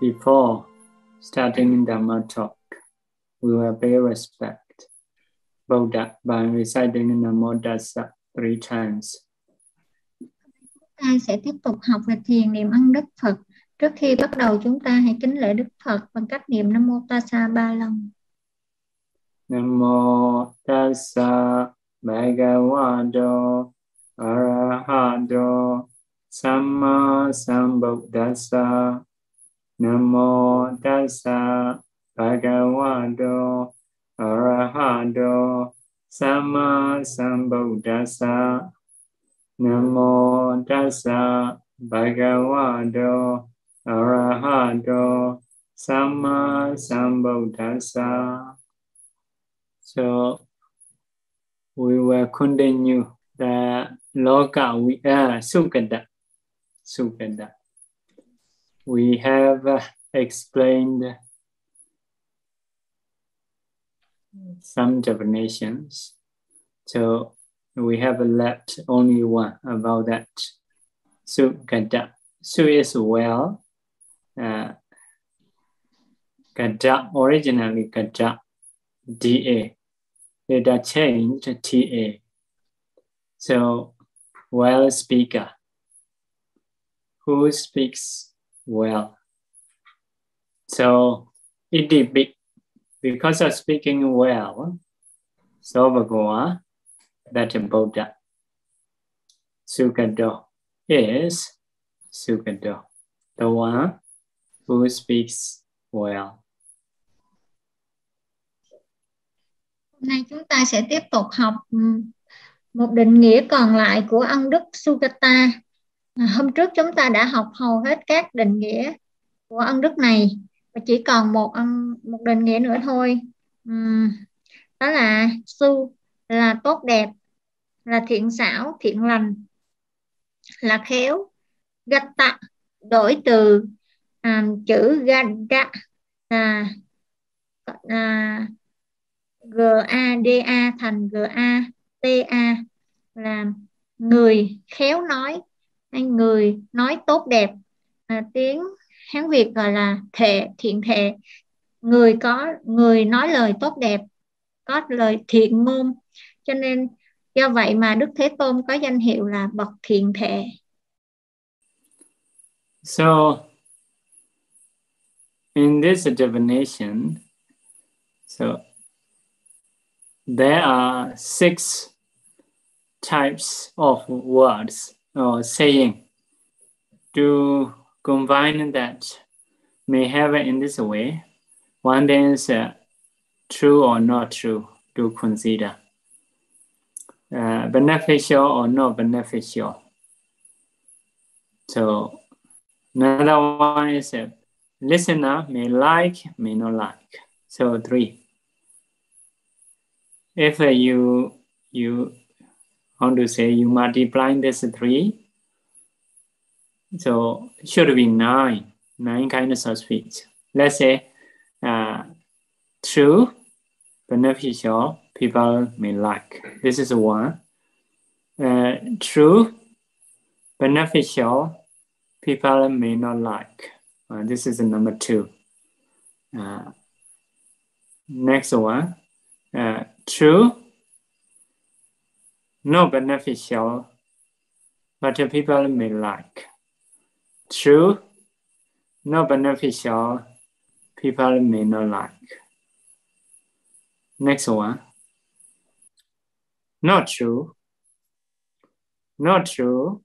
before starting Dhamma talk, we will pay respect Buddha by reciting Namo Tassa three times. Ta sẽ tiếp tục học về thiền niệm ân đức Phật. Trước khi bắt đầu chúng ta hãy kính lễ Đức Phật bằng cách niệm Namo Tassa ba lần. Namo Tassa Bhagavato Arahato Samma Sambuddhassa nam mô Tassa Bhagavato Arahato Samma Sambuddhassa mô Tassa Bhagavato Arahato Samma Sambuddhassa So we will continue the Loka uh, Sukada. Sukada. We have uh, explained some definitions. So we have left only one about that. Sukada. Su is well. Uh, Gada, originally Gada, DA later changed TA. So, well speaker. Who speaks well? So, it be, because of speaking well, Sovagoa, that Buddha. Sukado is Sukado, the one who speaks well. Hôm nay chúng ta sẽ tiếp tục học một định nghĩa còn lại của ân đức Sukata. À, hôm trước chúng ta đã học hầu hết các định nghĩa của ân đức này và chỉ còn một ân một định nghĩa nữa thôi. Uhm, đó là su là tốt đẹp, là thiện xảo, thiện lành, là khéo. Gạch tạ đổi từ à, chữ gada là, à, g a d a thành g a t a là người khéo nói hay người nói tốt đẹp. À, tiếng Hán Việt gọi là thệ thiện thệ. Người có người nói lời tốt đẹp có lời thiện ngôn cho nên do vậy mà Đức Thế Tôn có danh hiệu là bậc thiện thệ. So in this divination so there are six types of words. Or saying to combine that may happen in this way. One is uh, true or not true to consider. Uh, beneficial or not beneficial. So another one is a listener may like, may not like. So three if you you how to say you multiply this three, so should be nine, nine kinds of speech. Let's say uh, true, beneficial, people may like. This is one. Uh, true, beneficial, people may not like. Uh, this is the number two. Uh, next one, uh, true, no beneficial, but people may like. True, no beneficial, people may not like. Next one. Not true. Not true.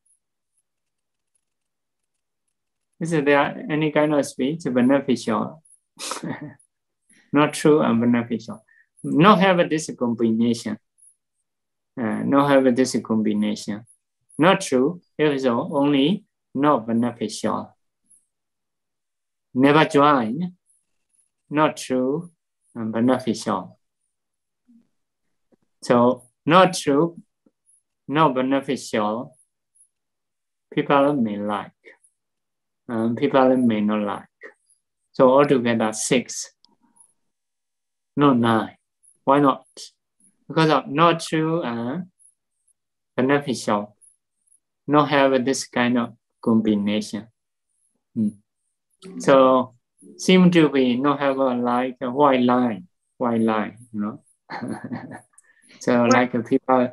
Is there any kind of speech beneficial? not true and beneficial not have this combination. Uh, not have this combination. Not true. If so, only not beneficial. Never join. Not true and beneficial. So not true, not beneficial. People may like. Um, people may not like. So altogether six, not nine. Why not? Because of not true and beneficial. Not have this kind of combination. Hmm. So seem to be not have a like a white line, white line, you know. so like people,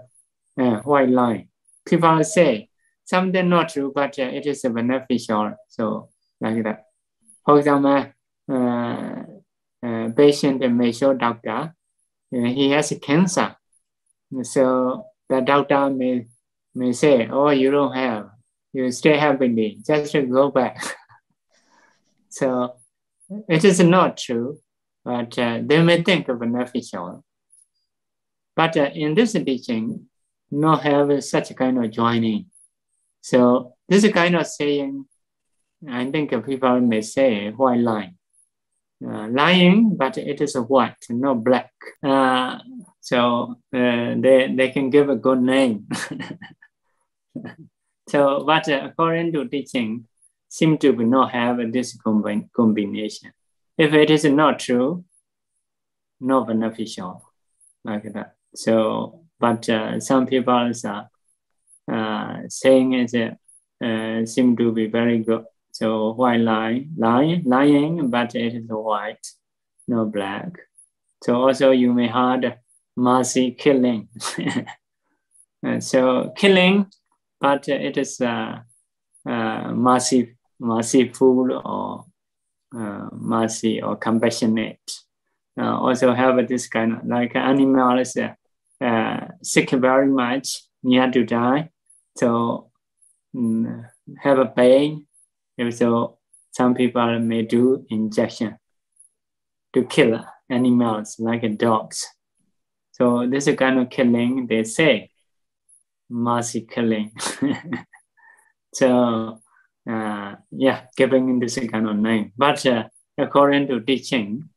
uh, white line. People say something not true, but uh, it is beneficial. So like that. For example, uh, uh, patient may show doctor, uh, he has cancer. So the doctor may may say, "Oh, you don't have. You stay happily. Just to go back." so it is not true, but uh, they may think of an beneficial. But uh, in this teaching, not have such a kind of joining. So this kind of saying, I think people may say white line. Uh, lying, but it is a white, not black. Uh, so uh, they, they can give a good name. so, but according to teaching, seem to be not have this combination. If it is not true, not beneficial, like that. So, but uh, some people are uh, saying is uh, seem to be very good. So white line, line, lying, but it is white, no black. So also you may have mercy killing. so killing, but it is uh, uh, mercy, merciful or uh, mercy or compassionate. Uh, also have this kind of like animals uh, sick very much, near to die. So um, have a pain. So some people may do injection to kill animals like dogs. So this kind of killing they say, mercy killing. so uh, yeah, giving this kind of name. But uh, according to teaching,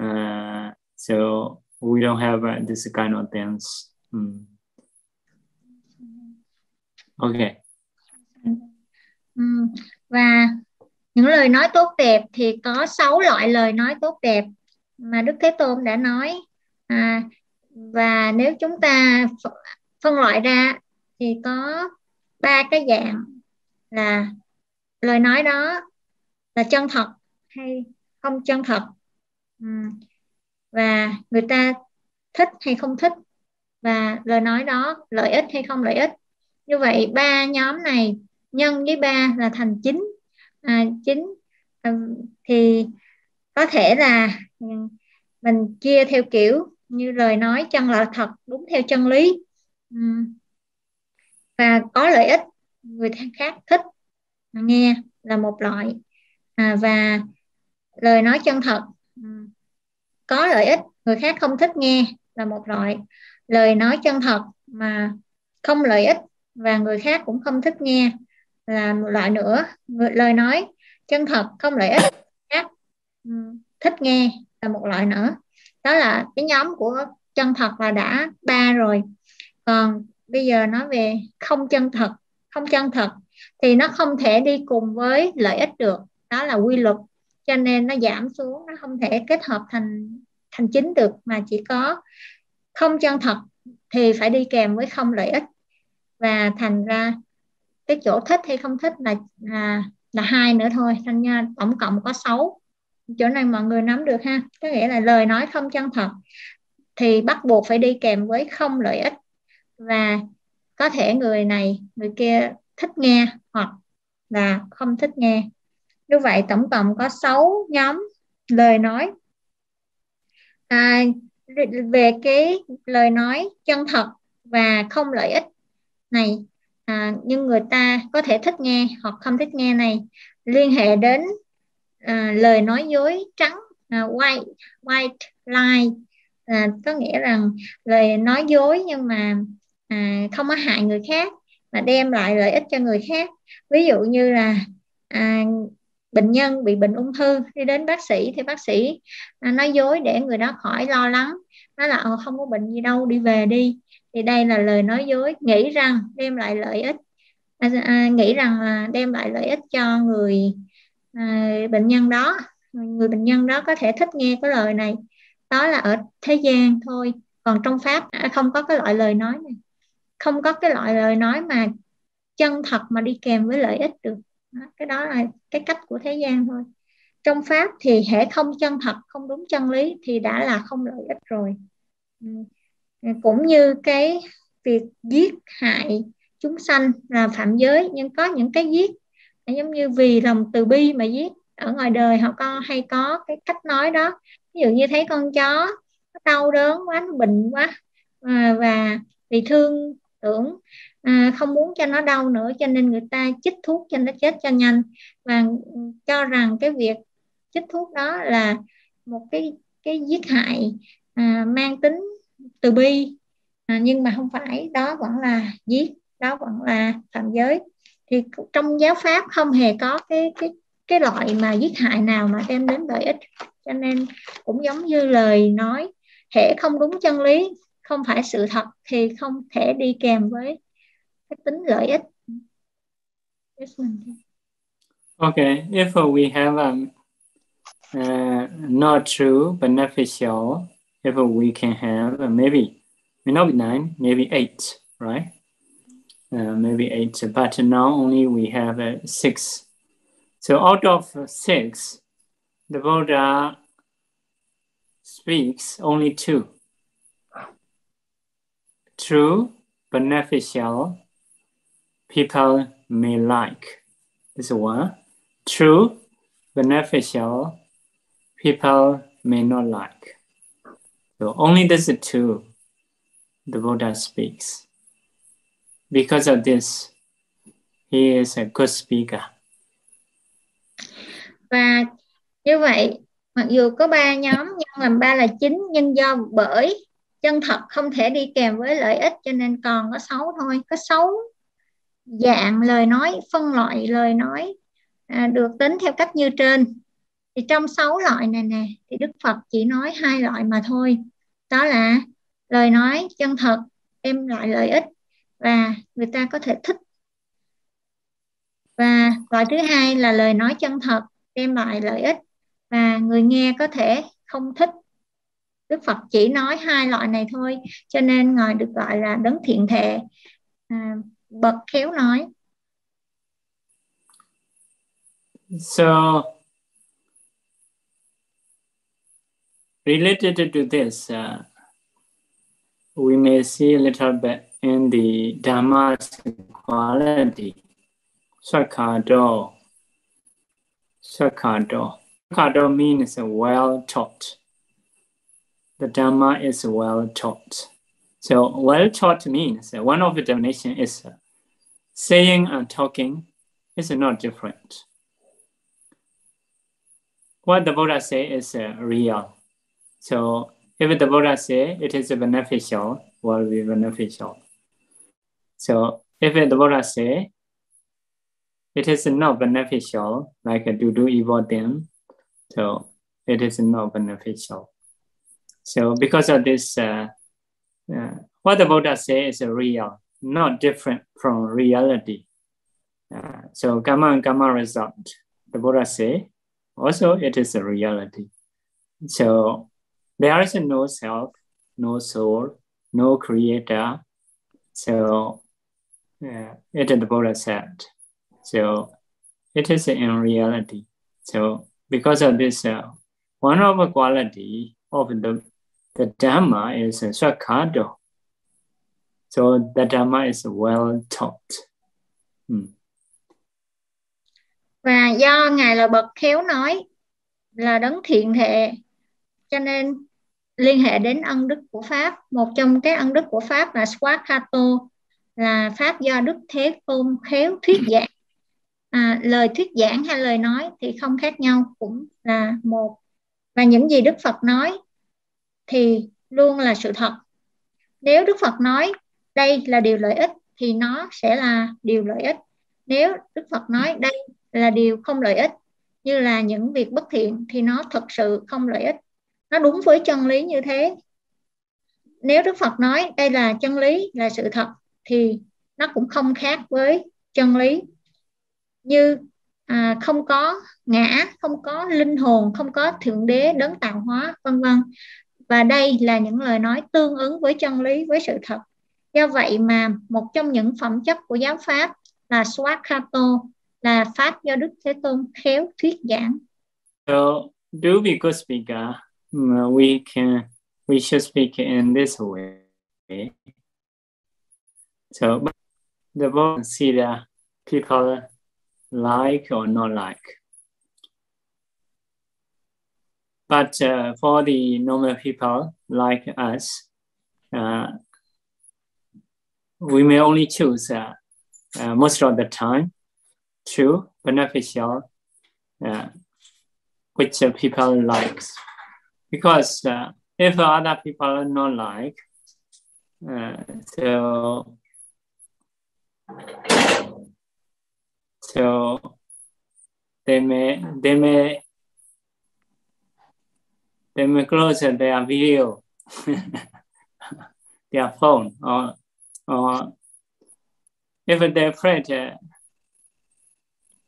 uh, so we don't have uh, this kind of things. Mm. Okay. Ừ. Và những lời nói tốt đẹp thì có 6 loại lời nói tốt đẹp mà Đức Thế Tôn đã nói. À, và nếu chúng ta phân loại ra thì có ba cái dạng là lời nói đó là chân thật hay không chân thật ừ. và người ta thích hay không thích và lời nói đó lợi ích hay không lợi ích như vậy ba nhóm này nhân với ba là thành 9 à, 9 à, thì có thể là ừ, mình chia theo kiểu như lời nói chân là thật đúng theo chân lý. Ừ. Và có lợi ích người khác thích. Nghe là một loại. À, và lời nói chân thật ừ, có lợi ích người khác không thích nghe là một loại. Lời nói chân thật mà không lợi ích và người khác cũng không thích nghe là một loại nữa. Người, lời nói chân thật không lợi ích khác. Ừ, thích nghe là một loại nữa. Đó là cái nhóm của chân thật là đã ba rồi. Còn bây giờ nói về không chân thật không chân thật thì nó không thể đi cùng với lợi ích được. Đó là quy luật. Cho nên nó giảm xuống nó không thể kết hợp thành thành chính được. Mà chỉ có không chân thật thì phải đi kèm với không lợi ích và thành ra cái chỗ thích hay không thích là là là hai nữa thôi. Thành ra tổng cộng có sáu. Chỗ này mọi người nắm được ha. Có nghĩa là lời nói không chân thật thì bắt buộc phải đi kèm với không lợi ích. Và có thể người này người kia thích nghe hoặc là không thích nghe. Như vậy tổng cộng có 6 nhóm lời nói. À, về cái lời nói chân thật và không lợi ích này à, nhưng người ta có thể thích nghe hoặc không thích nghe này. Liên hệ đến à, lời nói dối trắng à, white white lie. À, có nghĩa rằng lời nói dối nhưng mà à, không có hại người khác mà đem lại lợi ích cho người khác. Ví dụ như là à, bệnh nhân bị bệnh ung thư đi đến bác sĩ thì bác sĩ à, nói dối để người đó khỏi lo lắng. Nói là ờ, không có bệnh gì đâu đi về đi thì đây là lời nói dối nghĩ rằng đem lại lợi ích. À, à, nghĩ rằng là đem lại lợi ích cho người à, bệnh nhân đó. Người bệnh nhân đó có thể thích nghe cái lời này. Đó là ở thế gian thôi còn trong pháp à, không có cái loại lời nói này. Không có cái loại lời nói mà chân thật mà đi kèm với lợi ích được. Đó, cái đó là cái cách của thế gian thôi. Trong pháp thì hệ không chân thật không đúng chân lý thì đã là không lợi ích rồi. Ừ cũng như cái việc giết hại chúng sanh là phạm giới nhưng có những cái giết à, giống như vì lòng từ bi mà giết. Ở ngoài đời họ con hay có cái cách nói đó. Ví dụ như thấy con chó nó đau đớn quá nó bệnh quá à, và vì thương tưởng à, không muốn cho nó đau nữa cho nên người ta chích thuốc cho nó chết cho nhanh. Và cho rằng cái việc chích thuốc đó là một cái cái giết hại à, mang tính từ bi. À, nhưng mà không phải đó vẫn là giết đó vẫn là phạm giới. Thì trong giáo pháp không hề có cái cái cái loại mà giết hại nào mà đem đến lợi ích. Cho nên cũng giống như lời nói thể không đúng chân lý không phải sự thật thì không thể đi kèm với cái tính lợi ích. Okay, if we have a uh, not true beneficial, if we can have uh, maybe may not be nine, maybe eight, right? Uh, maybe eight, but now only we have uh, six. So out of six, the Buddha speaks only two. True, beneficial, people may like. This one. True, beneficial, people may not like. So only these two the Buddha speaks. Because of this, he is a good speaker. Và như vậy, mặc dù có ba nhóm nhưng làm ba là chính nhưng do bởi chân thật không thể đi kèm với lợi ích cho nên còn có xấu thôi, có xấu dạng lời nói phân loại lời nói à, được tính theo cách như trên thì trong sáu loại này nè thì Đức Phật chỉ nói hai loại mà thôi. Đó là lời nói chân thật đem lại lợi ích và người ta có thể thích. Và loại thứ hai là lời nói chân thật đem lại lợi ích và người nghe có thể không thích. Đức Phật chỉ nói hai loại này thôi cho nên ngài được gọi là đấng thiện thệ. À, bậc khéo nói. So related to this uh, we may see a little bit in the Dhamma's quality. Sakado. Sakado. Sakado means well taught. The Dhamma is well taught. So well taught means one of the definition is saying and talking is not different. What the Buddha say is uh, real. So if the Buddha say it is beneficial, will be beneficial. So if the Buddha say it is not beneficial, like to do evil thing, so it is not beneficial. So because of this, uh, uh, what the Buddha say is a real, not different from reality. Uh, so karma and karma result, the Buddha say, also it is a reality. So there is no self, no soul, no creator. So uh, it is the Buddha said. So it is in reality. So because of this, uh, one of the quality of the, the Dhamma is uh, Swakado. So the Dhamma is well taught. Hmm. Và do Ngài là bậc khéo nói, là đấng thiện thệ cho nên liên hệ đến ân đức của pháp. Một trong các ân đức của pháp là Swakato là pháp do đức thế tôn khéo thuyết giảng. À, lời thuyết giảng hay lời nói thì không khác nhau cũng là một. Và những gì đức phật nói thì luôn là sự thật. Nếu đức phật nói đây là điều lợi ích thì nó sẽ là điều lợi ích. Nếu đức phật nói đây là điều không lợi ích như là những việc bất thiện thì nó thật sự không lợi ích nó đúng với chân lý như thế. Nếu đức phật nói đây là chân lý là sự thật thì nó cũng không khác với chân lý. Như à, không có ngã không có linh hồn không có thượng đế đấng tạo hóa vân vân. Và đây là những lời nói tương ứng với chân lý với sự thật. Do vậy mà một trong những phẩm chất của giáo pháp là Swakato là pháp do Đức Thế Tôn khéo thuyết giảng. So do be speaker, uh, we can we should speak in this way. So the book see the people like or not like. But uh, for the normal people like us, uh, we may only choose uh, uh most of the time true, beneficial, uh, which people likes. Because uh, if other people are not like, so so they may they may they may close their video, their phone, or or if they're afraid uh,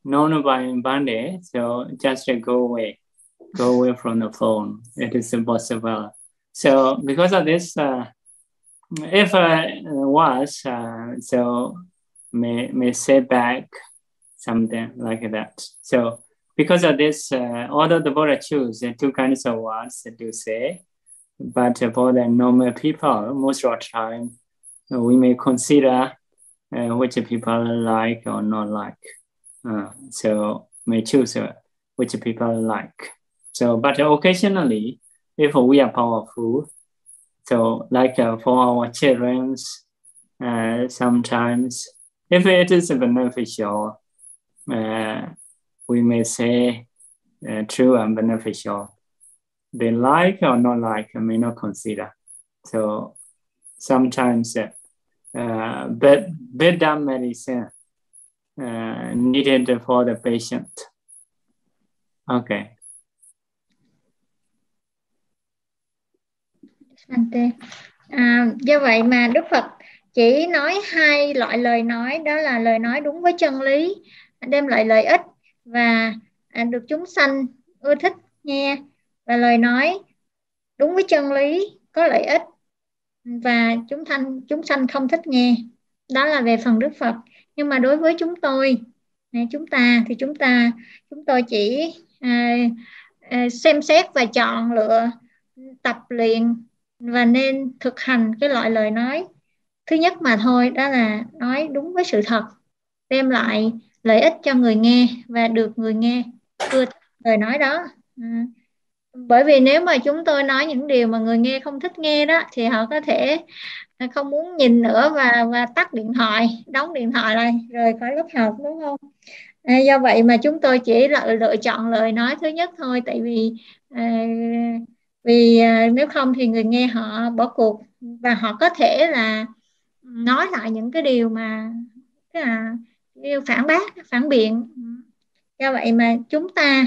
known by Bande, so just go away, go away from the phone. It is impossible. So because of this, uh, if uh, was uh, so may may say back something like that. So because of this, uh, although the Buddha choose two kinds of words to say, but for the normal people, most of the time, we may consider uh, which people like or not like. Uh, so may choose uh, which people like. So, but occasionally, if we are powerful, so like uh, for our children's, uh, sometimes if it is beneficial, uh, we may say uh, true and beneficial. They like or not like, I may not consider. So sometimes uh, uh, bed, medicine uh, needed for the patient. Okay. À, do vậy mà Đức Phật chỉ nói hai loại lời nói đó là lời nói đúng với chân lý đem lại lợi ích và à, được chúng sanh ưa thích nghe và lời nói đúng với chân lý có lợi ích và chúng thanh chúng sanh không thích nghe. Đó là về phần Đức Phật. Nhưng mà đối với chúng tôi à, chúng ta thì chúng ta chúng tôi chỉ à, à, xem xét và chọn lựa tập luyện và nên thực hành cái loại lời nói. Thứ nhất mà thôi đó là nói đúng với sự thật đem lại lợi ích cho người nghe và được người nghe ưa lời nói đó. Ừ. Bởi vì nếu mà chúng tôi nói những điều mà người nghe không thích nghe đó thì họ có thể không muốn nhìn nữa và và tắt điện thoại đóng điện thoại lại rồi khỏi lớp học đúng không? À, do vậy mà chúng tôi chỉ lựa, lựa chọn lời nói thứ nhất thôi tại vì à, vì à, nếu không thì người nghe họ bỏ cuộc và họ có thể là nói lại những cái điều mà cái là điều phản bác phản biện. Do vậy mà chúng ta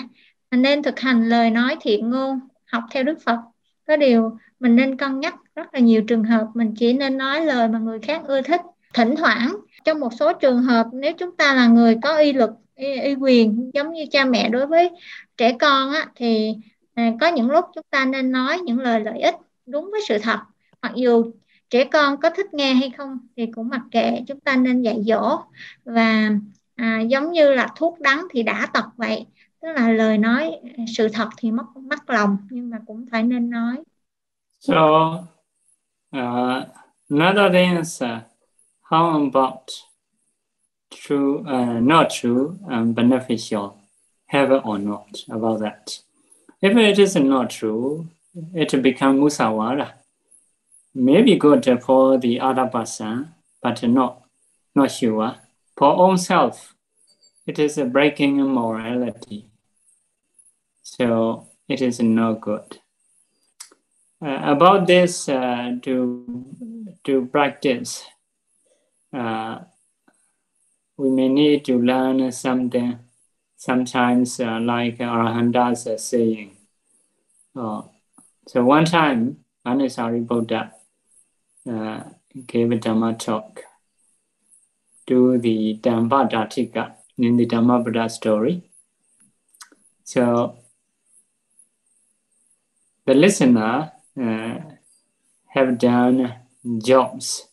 nên thực hành lời nói thiện ngôn học theo đức phật. Có điều mình nên cân nhắc rất là nhiều trường hợp mình chỉ nên nói lời mà người khác ưa thích thỉnh thoảng. Trong một số trường hợp nếu chúng ta là người có y lực y, y quyền giống như cha mẹ đối với trẻ con á, thì à, có những lúc chúng ta nên nói những lời lợi ích đúng với sự thật. Mặc dù trẻ con có thích nghe hay không thì cũng mặc kệ chúng ta nên dạy dỗ. Và à, giống như là thuốc đắng thì đã tật vậy tức là lời nói à, sự thật thì mất mất lòng nhưng mà cũng phải nên nói. So uh, another thing is uh, how about true uh, not true and beneficial? Have or not about that. If it is not true it becomes musawara maybe good for the other person, but not, not sure. For own self, it is a breaking morality. So it is no good. Uh, about this, uh, to, to practice, uh, we may need to learn something, sometimes uh, like Arahantas are saying. Uh, so one time, Anusari Buddha uh, gave a Dhamma talk to the Dhamma in the Dhamma Buddha story. So the listener uh, have done jobs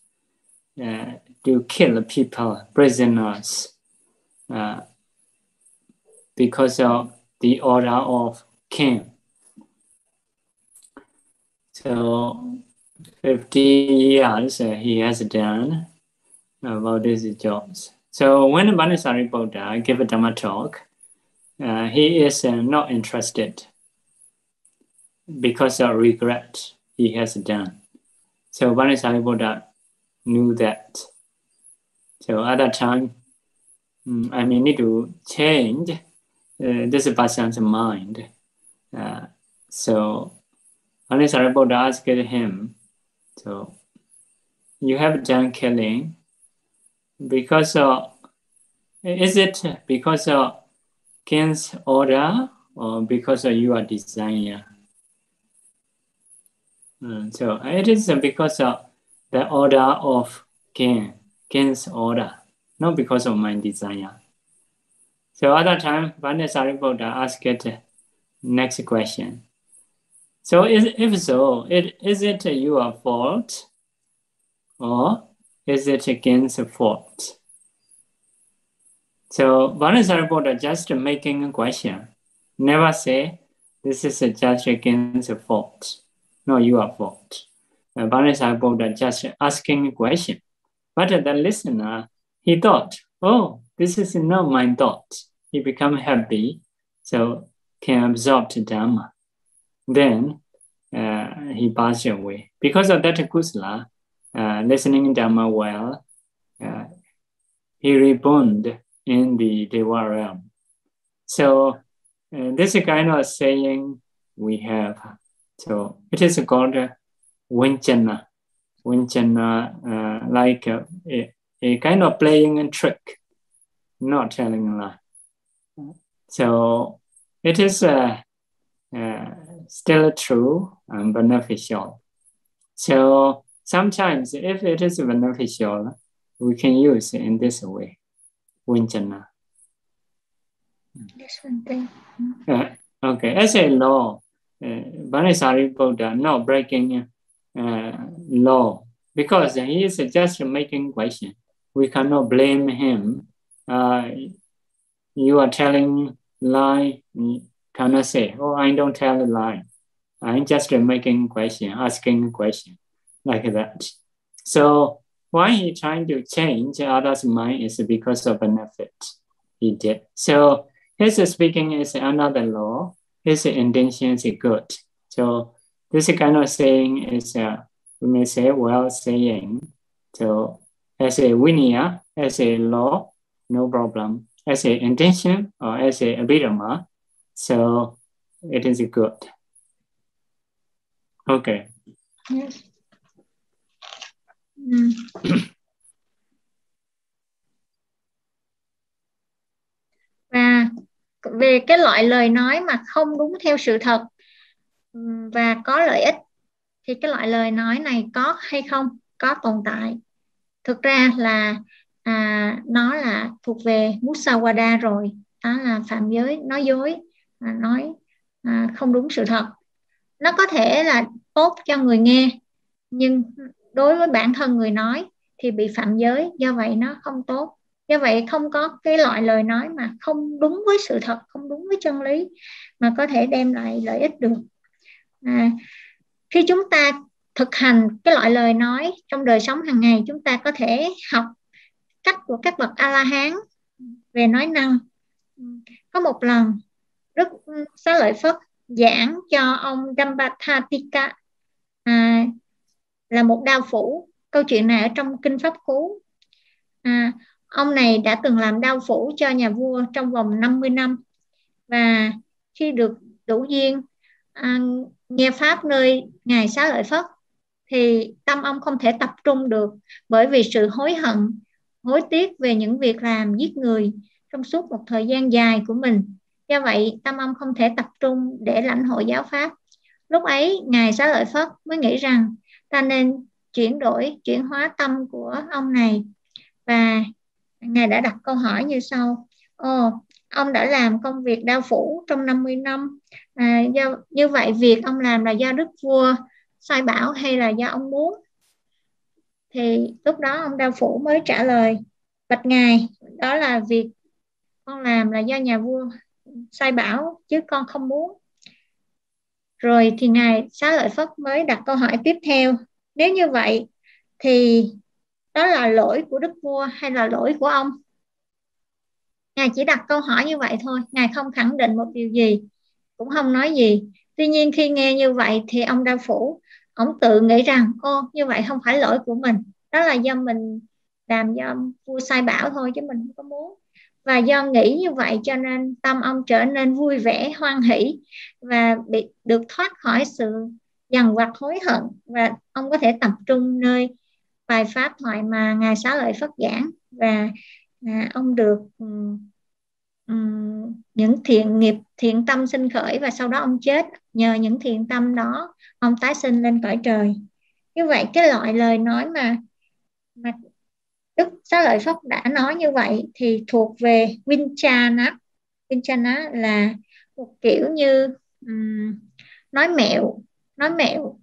uh, to kill people, prisoners, uh, because of the order of king. So 50 years he has done about these jobs. So when Bhanisariputra gave a Dhamma talk, uh, he is uh, not interested because of regret he has done. So Bhanisariputra knew that. So at that time, um, I may need to change this person's mind. Uh, so Bhanisariputra asked him, so you have done killing because of, is it because of king's order or because of your desire? Mm, so it is because of the order of king, king's order, not because of my desire. So at that time, Vanessa asked next question. So is, if so, it, is it your fault or is it against a fault? So Vanessa just making a question. Never say this is just against fault, not your fault. Uh, Vanessa just asking a question. But the listener, he thought, oh, this is not my thought. He become happy, so can absorb the Dhamma then uh, he passed away. Because of that kusala, uh, listening Dhamma well, uh, he reborn in the Deva realm. So uh, this is kind of saying we have. So it is called uh, Vinchana. Vinchana, uh, like a, a, kind of playing a trick, not telling a lie. So it is uh, uh, still true and beneficial. So sometimes if it is beneficial, we can use it in this way, one thing. Uh, okay, as a law, uh, Bhanisari Buddha not breaking uh, law because he is just making question. We cannot blame him. Uh, you are telling lie, cannot say, oh, I don't tell a lie. I'm just making question, asking question like that. So why he trying to change others' mind is because of benefit he did. So his speaking is another law. His intention is good. So this kind of saying is, uh, we may say, well saying. So as a vinaya, as a law, no problem. As a intention or as a abhidhamma, so it is good. Okay. Yes. Mm. và về cái loại lời nói mà không đúng theo sự thật và có lợi ích thì cái loại lời nói này có hay không có tồn tại thực ra là à, nó là thuộc về Musawada rồi. Đó là phạm giới nói dối à, nói à, không đúng sự thật. Nó có thể là tốt cho người nghe nhưng đối với bản thân người nói thì bị phạm giới do vậy nó không tốt. Do vậy không có cái loại lời nói mà không đúng với sự thật không đúng với chân lý mà có thể đem lại lợi ích được. À, khi chúng ta thực hành cái loại lời nói trong đời sống hàng ngày chúng ta có thể học cách của các bậc a la hán về nói năng. Có một lần đức xá lợi phất giảng cho ông Dambatatika à, là một đao phủ câu chuyện này ở trong kinh pháp cú. À, ông này đã từng làm đao phủ cho nhà vua trong vòng 50 năm và khi được đủ duyên à, nghe pháp nơi ngài xá lợi phất thì tâm ông không thể tập trung được bởi vì sự hối hận hối tiếc về những việc làm giết người trong suốt một thời gian dài của mình. Do vậy tâm ông không thể tập trung để lãnh hội giáo pháp. Lúc ấy ngài xá lợi phất mới nghĩ rằng ta nên chuyển đổi chuyển hóa tâm của ông này. Và ngài đã đặt câu hỏi như sau. Ồ ông đã làm công việc đao phủ trong 50 năm. À, do như vậy việc ông làm là do đức vua sai bảo hay là do ông muốn? Thì lúc đó ông đao phủ mới trả lời, bạch ngài, đó là việc con làm là do nhà vua sai bảo, chứ con không muốn. Rồi thì ngài xá lợi phất mới đặt câu hỏi tiếp theo, nếu như vậy thì đó là lỗi của đức vua hay là lỗi của ông? Ngài chỉ đặt câu hỏi như vậy thôi, ngài không khẳng định một điều gì, cũng không nói gì. Tuy nhiên khi nghe như vậy thì ông đa phủ ông tự nghĩ rằng ô như vậy không phải lỗi của mình. Đó là do mình làm do vua sai bảo thôi chứ mình không có muốn. Và do nghĩ như vậy cho nên tâm ông trở nên vui vẻ hoan hỷ và bị được thoát khỏi sự dằn vặt hối hận. Và ông có thể tập trung nơi bài pháp thoại mà ngài xá lợi phất giảng và à, ông được um, um, những thiện nghiệp thiện tâm sinh khởi và sau đó ông chết nhờ những thiện tâm đó ông tái sinh lên cõi trời như vậy cái loại lời nói mà mà Đức Xá Lợi Phất đã nói như vậy thì thuộc về Vinchana. Vinchana là một kiểu như um, nói mẹo, nói mẹo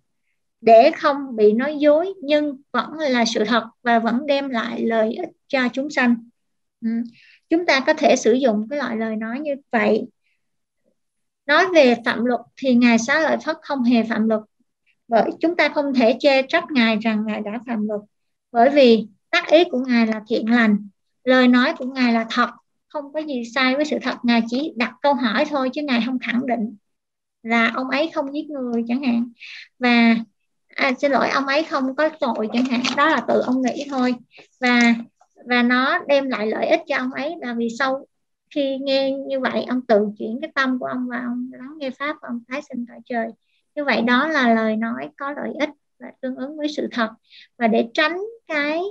để không bị nói dối nhưng vẫn là sự thật và vẫn đem lại lợi ích cho chúng sanh. Um, chúng ta có thể sử dụng cái loại lời nói như vậy. Nói về phạm luật thì Ngài Xá Lợi Phất không hề phạm luật. Bởi chúng ta không thể chê trách Ngài rằng Ngài đã phạm luật. Bởi vì tác ý của ngài là thiện lành lời nói của ngài là thật. Không có gì sai với sự thật. Ngài chỉ đặt câu hỏi thôi chứ ngài không khẳng định là ông ấy không giết người chẳng hạn. Và à, xin lỗi ông ấy không có tội chẳng hạn. Đó là tự ông nghĩ thôi. Và và nó đem lại lợi ích cho ông ấy. Là vì sau khi nghe như vậy ông tự chuyển cái tâm của ông và ông lắng nghe pháp và ông tái sinh tại trời. Như vậy đó là lời nói có lợi ích và tương ứng với sự thật. Và để tránh cái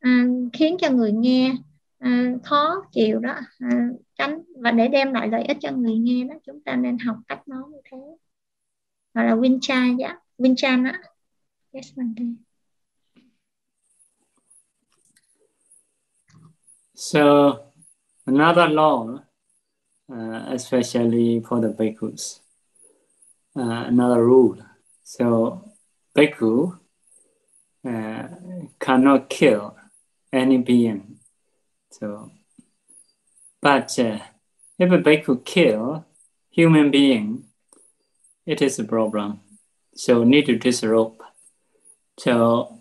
à, khiến cho người nghe à, khó chịu đó à, tránh và để đem lại lợi ích cho người nghe đó chúng ta nên học cách nói như thế. Gọi là Wincha dạ. Winchan đó yes So another law, uh, especially for the bhikkhus, uh, another rule. So bhikkhu uh, cannot kill any being. So, but uh, if a bhikkhu kill human being, it is a problem. So need to disrobe. So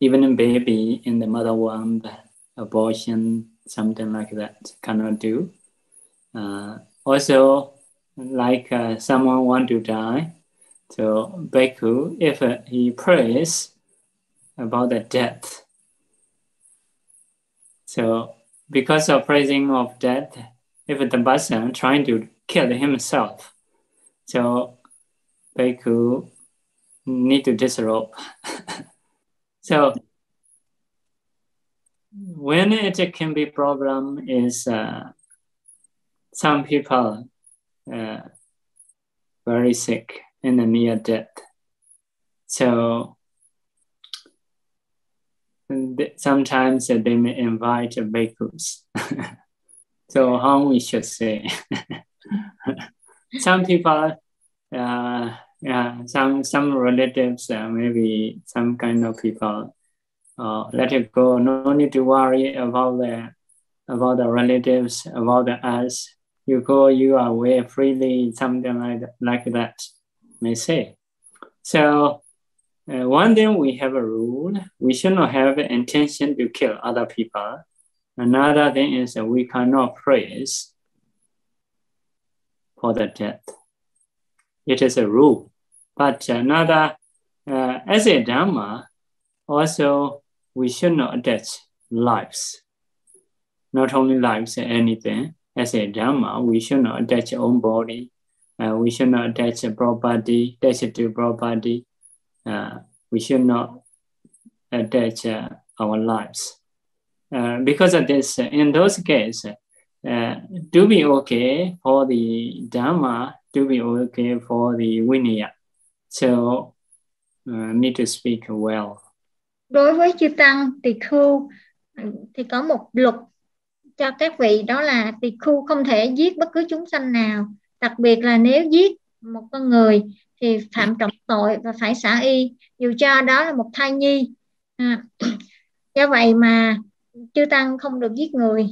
even a baby in the mother womb, abortion, something like that, cannot do. Uh, also, like uh, someone want to die, so bhikkhu, if uh, he prays about the death, so because of praising of death, if the person trying to kill himself, so Bhikkhu need to disrobe. so when it can be problem is uh, some people uh, very sick and the near death. So sometimes they may invite bhikkhus. so how we should say? some people, uh, yeah, some some relatives, uh, maybe some kind of people, uh, let it go. No need to worry about the about the relatives, about the us. You go, you are away freely, something like like that, may say. So uh, one thing we have a rule, we should not have intention to kill other people. Another thing is that we cannot praise for the death. It is a rule. But another, uh, as a Dhamma, also we should not attach lives. Not only lives, anything. As a Dhamma, we should not attach our own body. Uh, we should not attach a property, attach to property uh, we should not attach uh, our lives. Uh, because of this, in those cases, uh, do be okay for the Dhamma, to be okay for the Vinaya. So, uh, need to speak well. Đối với chư tăng tỳ khưu thì có một luật cho các vị đó là tỳ khưu không thể giết bất cứ chúng sanh nào, đặc biệt là nếu giết một con người thì phạm trọng tội và phải xả y dù cho đó là một thai nhi. À, do vậy mà chư tăng không được giết người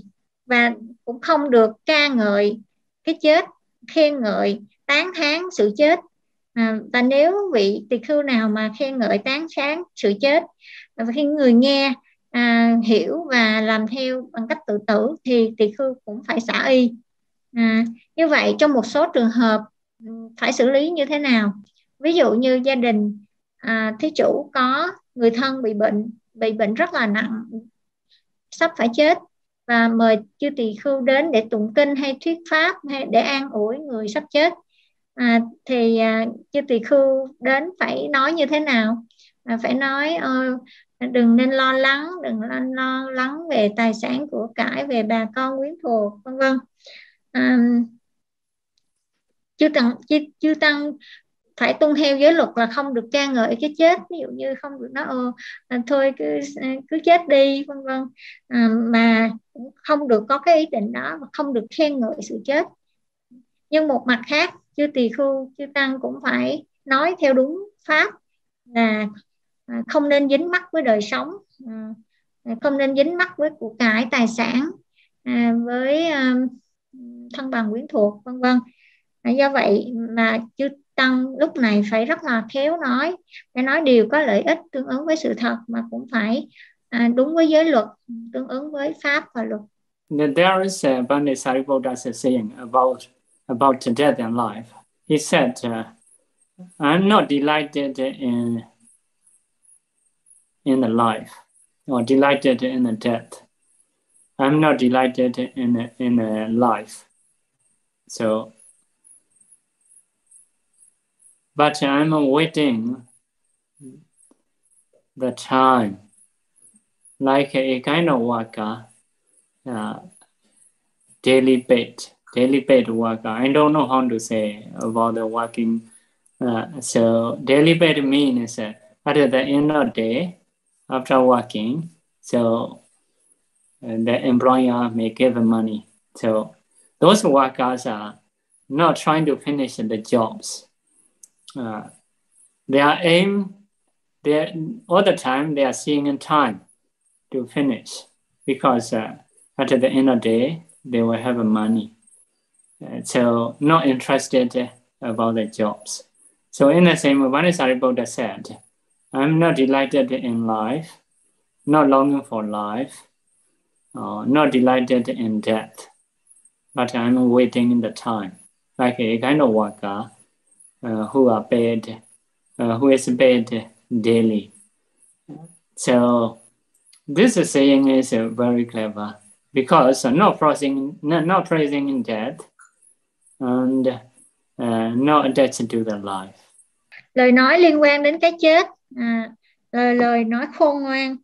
và cũng không được ca ngợi cái chết khen ngợi tán thán sự chết. À, và nếu vị tỳ khưu nào mà khen ngợi tán sáng sự chết và khi người nghe à, hiểu và làm theo bằng cách tự tử thì tỳ khưu cũng phải xả y. À, như vậy trong một số trường hợp phải xử lý như thế nào? Ví dụ như gia đình à, thí chủ có người thân bị bệnh bị bệnh rất là nặng sắp phải chết và mời chư tỳ khưu đến để tụng kinh hay thuyết pháp hay để an ủi người sắp chết à, thì à, chư tỳ khưu đến phải nói như thế nào? À, phải nói uh, đừng nên lo lắng đừng nên lo lắng về tài sản của cải về bà con quyến thuộc vân vân. À, chư tăng chư, chư tăng phải tuân theo giới luật là không được ca ngợi cái chết. Ví dụ như không được nói ô à, thôi cứ à, cứ chết đi vân vân. À, mà không được có cái ý định đó và không được khen ngợi sự chết. Nhưng một mặt khác chư tỳ khu chư tăng cũng phải nói theo đúng pháp là À, không nên dính mắc với đời sống. À, không nên dính mắc với của cải tài sản à, với thân bằng quyến thuộc vân vân. Do vậy mà chư tăng lúc này phải rất là khéo nói phải nói điều có lợi ích tương ứng với sự thật mà cũng phải đúng với giới luật tương ứng với pháp và luật. There is uh, Pandit Sariputta's saying about about death and life. He said, uh, "I'm not delighted in in the life or delighted in the death. I'm not delighted in the, in the life. So but I'm waiting the time, like a kind of worker, uh, daily paid, daily paid worker. I don't know how to say about the working. Uh, so daily paid means uh, at the end of the day, after working, so the employer may give money. So those workers are not trying to finish the jobs uh, their aim, all the time they are seeing in time to finish because uh, at the end of the day they will have money. Uh, so not interested about the jobs. So in the same way, Sariputta said, I'm not delighted in life, not longing for life, uh, not delighted in death, but I'm waiting in the time, like a kind of worker uh, who are paid, uh, who is paid daily. So this saying is uh, very clever because not praising, not, not praising in death and uh, not attached to the life. Lời nói liên quan đến cái chết, à, lời, lời nói khôn ngoan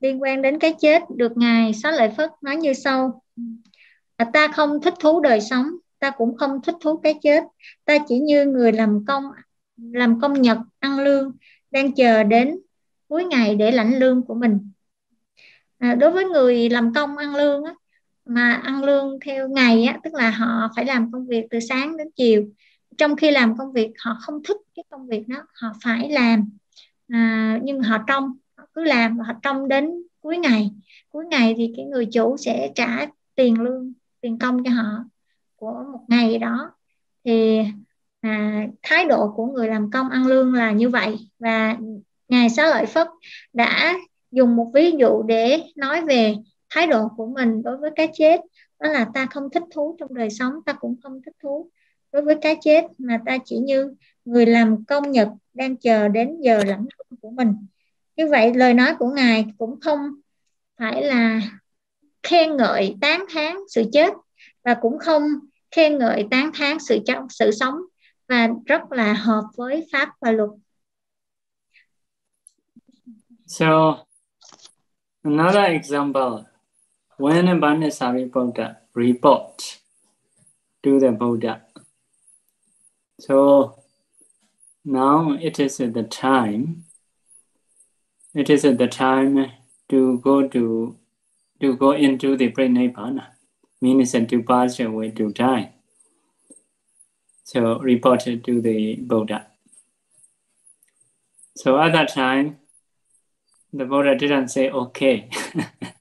liên quan đến cái chết được ngài Xá Lợi Phất nói như sau: à, ta không thích thú đời sống ta cũng không thích thú cái chết. Ta chỉ như người làm công làm công nhật ăn lương đang chờ đến cuối ngày để lãnh lương của mình. À, đối với người làm công ăn lương á, mà ăn lương theo ngày á, tức là họ phải làm công việc từ sáng đến chiều. Trong khi làm công việc họ không thích cái công việc đó họ phải làm à, nhưng họ trong họ cứ làm họ trong đến cuối ngày. Cuối ngày thì cái người chủ sẽ trả tiền lương tiền công cho họ của một ngày đó. Thì à, thái độ của người làm công ăn lương là như vậy. Và ngài xá lợi phất đã dùng một ví dụ để nói về thái độ của mình đối với cái chết. Đó là ta không thích thú trong đời sống ta cũng không thích thú đối với cái chết mà ta chỉ như người làm công nhật đang chờ đến giờ lãnh công của mình như vậy lời nói của ngài cũng không phải là khen ngợi tán thán sự chết và cũng không khen ngợi tán thán sự trong sự sống và rất là hợp với pháp và luật. So another example, when Abhanisari Buddha report to the Buddha. So now it is the time. It is the time to go to to go into the pre-nibbana means to pass away to die. So reported to the Buddha. So at that time, the Buddha didn't say okay.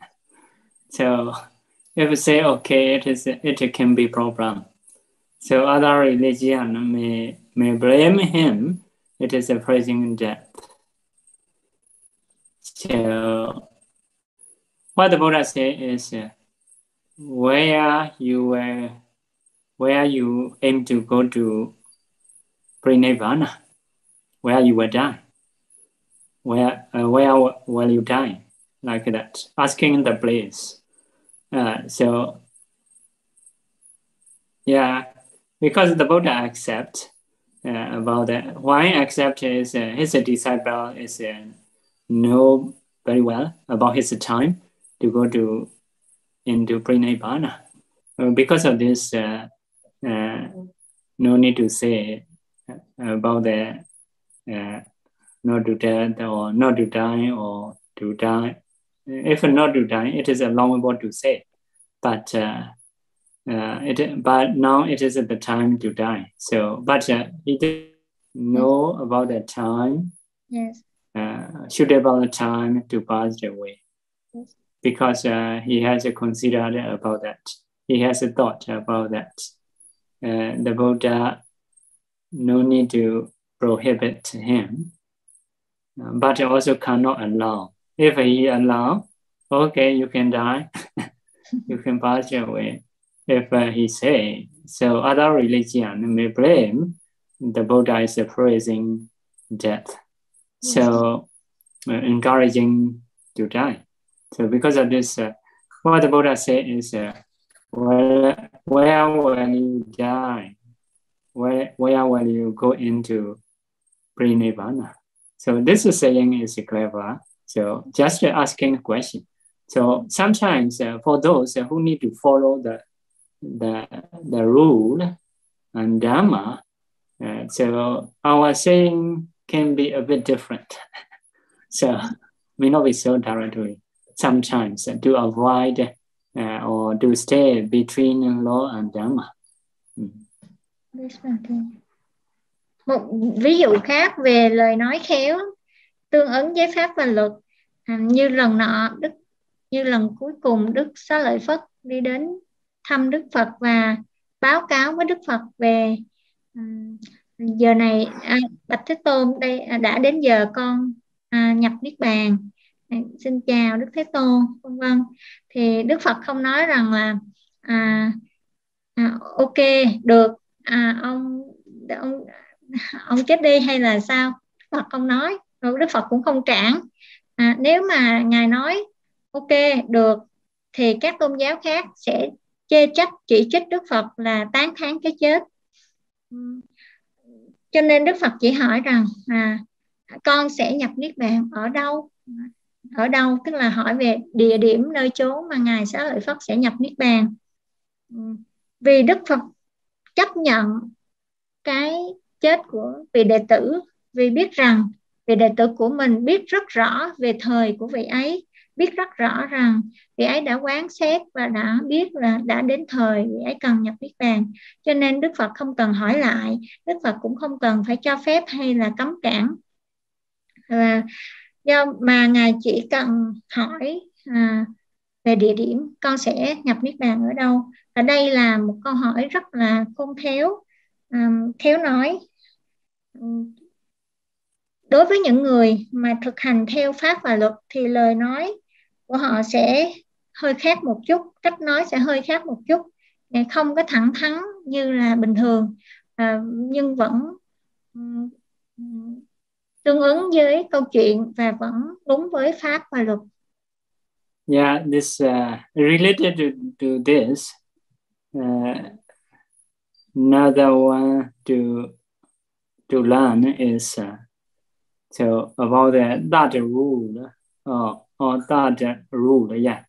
so if you say okay, it is it can be problem. So other religion may may blame him, it is a praising death. So, what the Buddha say is, uh, where you uh, where you aim to go to pre-nirvana, where you will die, where uh, where will you die, like that, asking the place. Uh, so, yeah, because the Buddha accept uh, about that. Why accept is uh, his disciple is uh, know very well about his time to go to into pre-nibbana. Uh, because of this, uh, uh, no need to say about the uh, not to death or not to die or to die. If not to die, it is a long word to say, but uh, it but now it is the time to die. So, but uh, he did know about the time. Yes. Uh, suitable time to pass away. Yes. Because uh, he has considered about that. He has a thought about that. Uh, the Buddha no need to prohibit him, uh, but also cannot allow. If he allow, okay, you can die, you can pass away. If uh, he say, so other religion may blame the Buddha is praising death. So uh, encouraging to die. So because of this, uh, what the Buddha said is, uh, where, where will you die? Where, where will you go into pre-nibbana? So this is saying is clever. So just asking a question. So sometimes uh, for those who need to follow the the the rule and dharma, uh, so our saying can be a bit different. so may not be so directly. Sometimes uh, to avoid uh, or to stay between law and dharma. Mm. Một ví dụ khác về lời nói khéo tương ứng với pháp và luật à, như lần nọ đức như lần cuối cùng đức xá lợi phất đi đến thăm đức phật và báo cáo với đức phật về um, giờ này à, bạch thế tôn đây à, đã đến giờ con à, nhập niết bàn. À, xin chào đức thế tôn vân vân. Thì đức phật không nói rằng là à, à, ok được à, ông ông ông chết đi hay là sao? Đức phật không nói đức phật cũng không trảng. À, nếu mà ngài nói ok được thì các tôn giáo khác sẽ chê trách chỉ trích đức phật là tán thán cái chết. Cho nên đức phật chỉ hỏi rằng à, con sẽ nhập niết bàn ở đâu? Ở đâu? Tức là hỏi về địa điểm nơi chốn mà ngài xá lợi phất sẽ nhập niết bàn. Vì đức phật chấp nhận cái chết của vị đệ tử vì biết rằng vị đệ tử của mình biết rất rõ về thời của vị ấy biết rất rõ rằng vị ấy đã quán xét và đã biết là đã đến thời vị ấy cần nhập niết bàn. Cho nên đức phật không cần hỏi lại đức phật cũng không cần phải cho phép hay là cấm cản. Và do mà ngài chỉ cần hỏi à, về địa điểm con sẽ nhập niết bàn ở đâu. Và đây là một câu hỏi rất là khôn khéo à, khéo nói. Đối với những người mà thực hành theo pháp và luật thì lời nói của họ sẽ hơi khác một chút cách nói sẽ hơi khác một chút không có thẳng thắn như là bình thường à, nhưng vẫn tương ứng với câu chuyện và vẫn đúng với pháp và luật. Yeah, this uh, related to, to this. Uh, another one to to learn is uh, so about the that rule of or that rule. Yeah,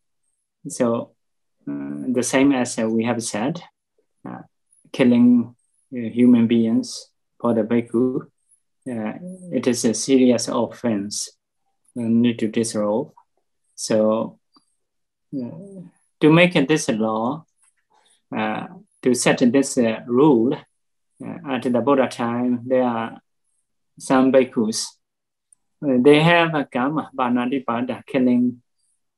so uh, the same as we have said, uh, killing uh, human beings for the bhikkhu it is a serious offense need to disrobe. So to make this law, uh, to set this uh, rule, uh, at the Buddha time, there are some bhikkhus. Uh, they have a karma, banadipada, killing,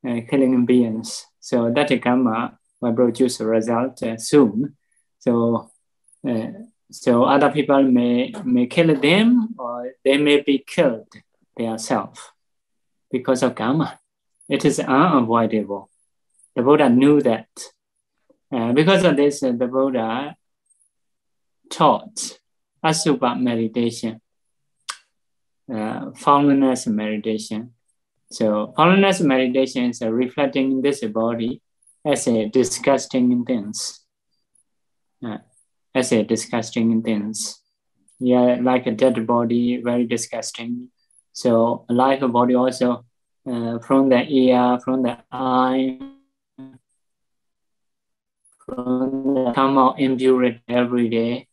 killing beings. So that karma will produce a result soon. So So other people may may kill them or they may be killed themselves because of karma. It is unavoidable. The Buddha knew that. Uh, because of this, uh, the Buddha taught Asubha meditation, uh, formlessness meditation. So formlessness meditation is reflecting this body as a disgusting things. Uh, as a disgusting things. Yeah, like a dead body, very disgusting. So like a body also uh, from the ear, from the eye, from the come out impurity every day,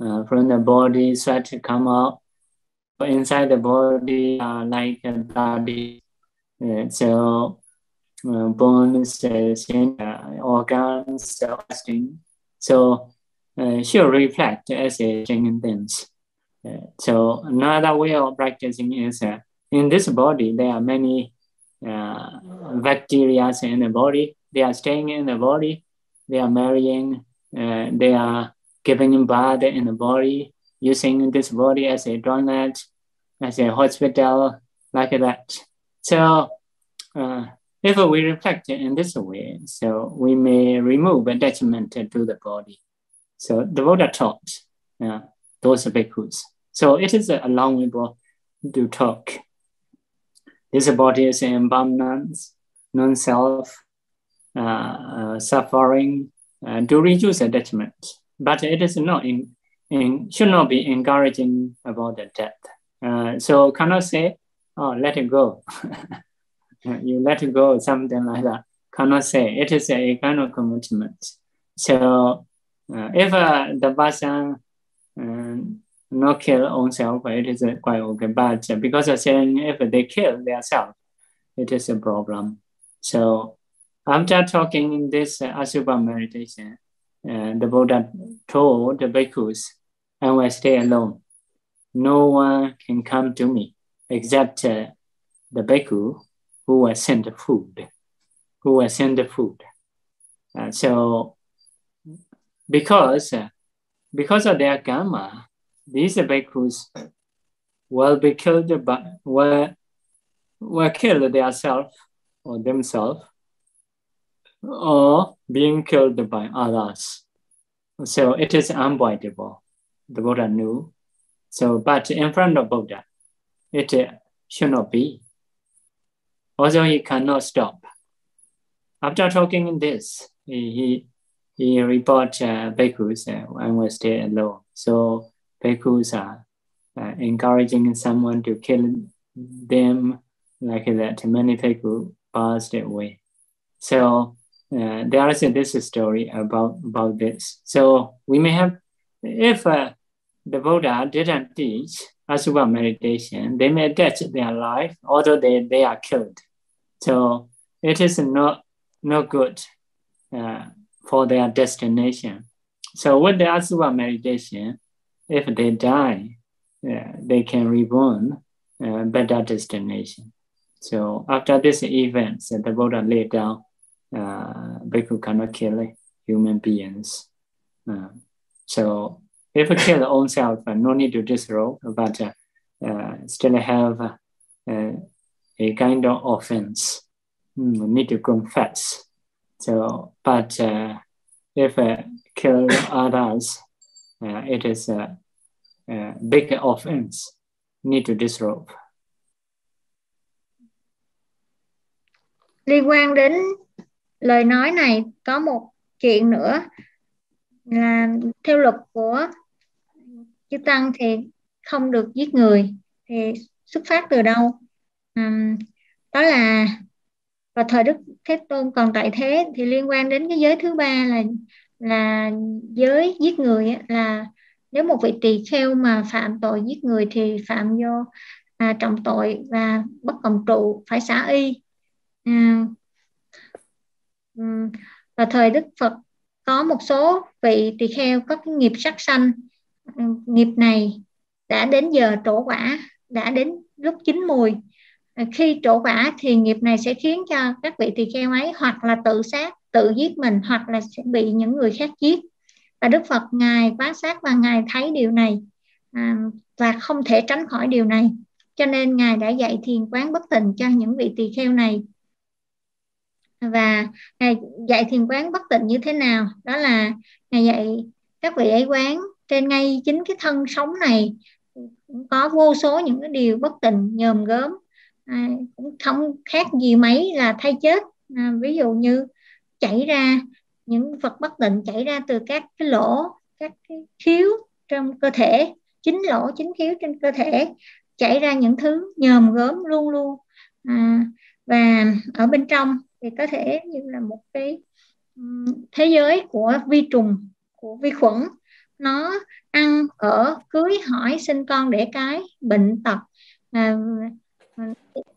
uh, from the body, sweat to come out. Inside the body, uh, like a body, so uh, bones, uh, organs, uh, so uh, should reflect as a genuine things. Uh, so another way of practicing is uh, in this body there are many uh, bacteria in the body. They are staying in the body. They are marrying. Uh, they are giving birth in the body, using this body as a toilet, as a hospital, like that. So uh, if we reflect in this way, so we may remove attachment to the body. So the Buddha taught uh, those bhikkhus. So it is allowable to talk. This body is impermanence, non-self, uh, uh, suffering, uh, to reduce attachment. But it is not in, in should not be encouraging about the death. Uh, so cannot say, oh, let it go. you let it go, something like that. Cannot say. It is a kind of commitment. So uh, if uh, the person um, not kill own self, it is quite okay. But because of saying if they kill their self, it is a problem. So after talking in this uh, meditation, uh, the Buddha told the bhikkhus, I will stay alone. No one can come to me except uh, the bhikkhu who will send food, who will send the food. Uh, so because uh, because of their karma, these bhikkhus will be killed by will, will kill themselves or themselves or being killed by others. So it is unavoidable. The Buddha knew. So, but in front of Buddha, it should not be. Also, he cannot stop. After talking this, he, he report uh, bhikkhus uh, and will stay alone. So bhikkhus are uh, encouraging someone to kill them like that. Many bhikkhus passed away. So uh, there is this story about, about this. So we may have, if uh, the Buddha didn't teach Asubha meditation, they may attach their life, although they, they are killed. So it is not, not good uh, for their destination. So with the Asubha meditation, if they die, uh, they can reborn uh, better destination. So after this event, so the Buddha laid down, uh, Bhikkhu cannot kill human beings. Uh, so if we kill own self, uh, no need to disrobe, but uh, uh, still have uh, a kind of offense. Mm, need to confess. So, but uh, if uh, kill others, uh, it is a, a big offense. Need to disrobe. Liên quan đến lời nói này có một chuyện nữa là theo luật của chư tăng thì không được giết người thì xuất phát từ đâu? Um, đó là và thời đức thế tôn còn tại thế thì liên quan đến cái giới thứ ba là là giới giết người là nếu một vị tỳ kheo mà phạm tội giết người thì phạm vô à, trọng tội và bất cộng trụ phải xả y. À, và thời đức phật có một số vị tỳ kheo có cái nghiệp sắc sanh. Ừ, nghiệp này đã đến giờ trổ quả đã đến lúc chín mùi. À, khi trổ quả thì nghiệp này sẽ khiến cho các vị tỳ kheo ấy hoặc là tự sát tự giết mình hoặc là sẽ bị những người khác giết. Và Đức Phật ngài quan sát và ngài thấy điều này à, và không thể tránh khỏi điều này. Cho nên ngài đã dạy thiền quán bất tịnh cho những vị tỳ kheo này và ngài dạy thiền quán bất tịnh như thế nào? Đó là ngài dạy các vị ấy quán trên ngay chính cái thân sống này. Cũng có vô số những cái điều bất tịnh nhòm gớm. À, cũng không khác gì mấy là thay chết. À, ví dụ như chảy ra những vật bất tịnh chảy ra từ các cái lỗ các cái khiếu trong cơ thể chính lỗ chính khiếu trên cơ thể. Chảy ra những thứ nhòm gớm luôn luôn. À, và ở bên trong thì có thể như là một cái thế giới của vi trùng của vi khuẩn. Nó ăn ở cưới hỏi sinh con đẻ cái bệnh tật à,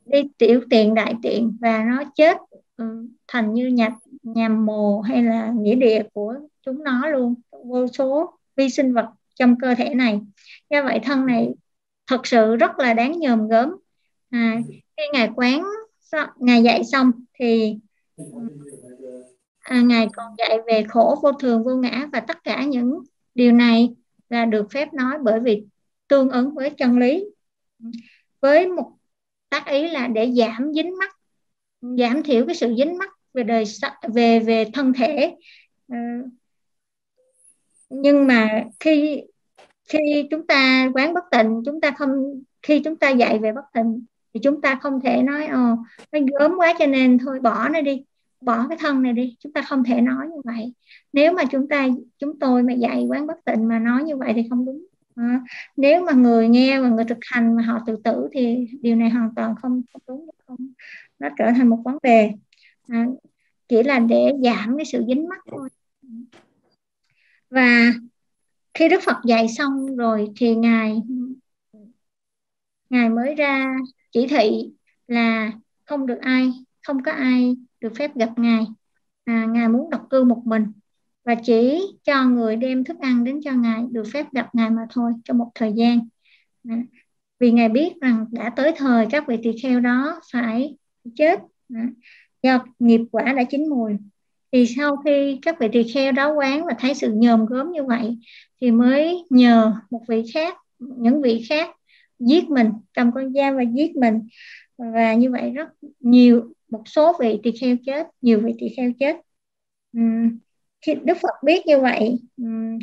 đi tiểu tiện đại tiện và nó chết ừ, thành như nhà nhà mồ hay là nghĩa địa của chúng nó luôn. Vô số vi sinh vật trong cơ thể này. Do vậy thân này thật sự rất là đáng nhòm gớm. À, khi ngài quán ngài dạy xong thì à, ngài còn dạy về khổ vô thường vô ngã và tất cả những điều này là được phép nói bởi vì tương ứng với chân lý. Với một tác ý là để giảm dính mắc giảm thiểu cái sự dính mắc về đời về về thân thể. À, nhưng mà khi khi chúng ta quán bất tịnh chúng ta không khi chúng ta dạy về bất tịnh thì chúng ta không thể nói ồ nó gớm quá cho nên thôi bỏ nó đi bỏ cái thân này đi chúng ta không thể nói như vậy. Nếu mà chúng ta chúng tôi mà dạy quán bất tịnh mà nói như vậy thì không đúng. À, nếu mà người nghe và người thực hành mà họ tự tử thì điều này hoàn toàn không, không đúng không nó trở thành một vấn đề. À, chỉ là để giảm cái sự dính mắc thôi. Và khi Đức Phật dạy xong rồi thì ngài ngài mới ra chỉ thị là không được ai không có ai được phép gặp ngài. À, ngài muốn độc cư một mình và chỉ cho người đem thức ăn đến cho ngài được phép gặp ngài mà thôi trong một thời gian. À, vì ngài biết rằng đã tới thời các vị tỳ kheo đó phải chết. À, do nghiệp quả đã chín mùi thì sau khi các vị tỳ kheo đó quán và thấy sự nhòm gớm như vậy thì mới nhờ một vị khác những vị khác giết mình cầm con dao và giết mình. Và như vậy rất nhiều một số vị tỳ kheo chết nhiều vị tỳ kheo chết. Uhm, khi Đức Phật biết như vậy uhm,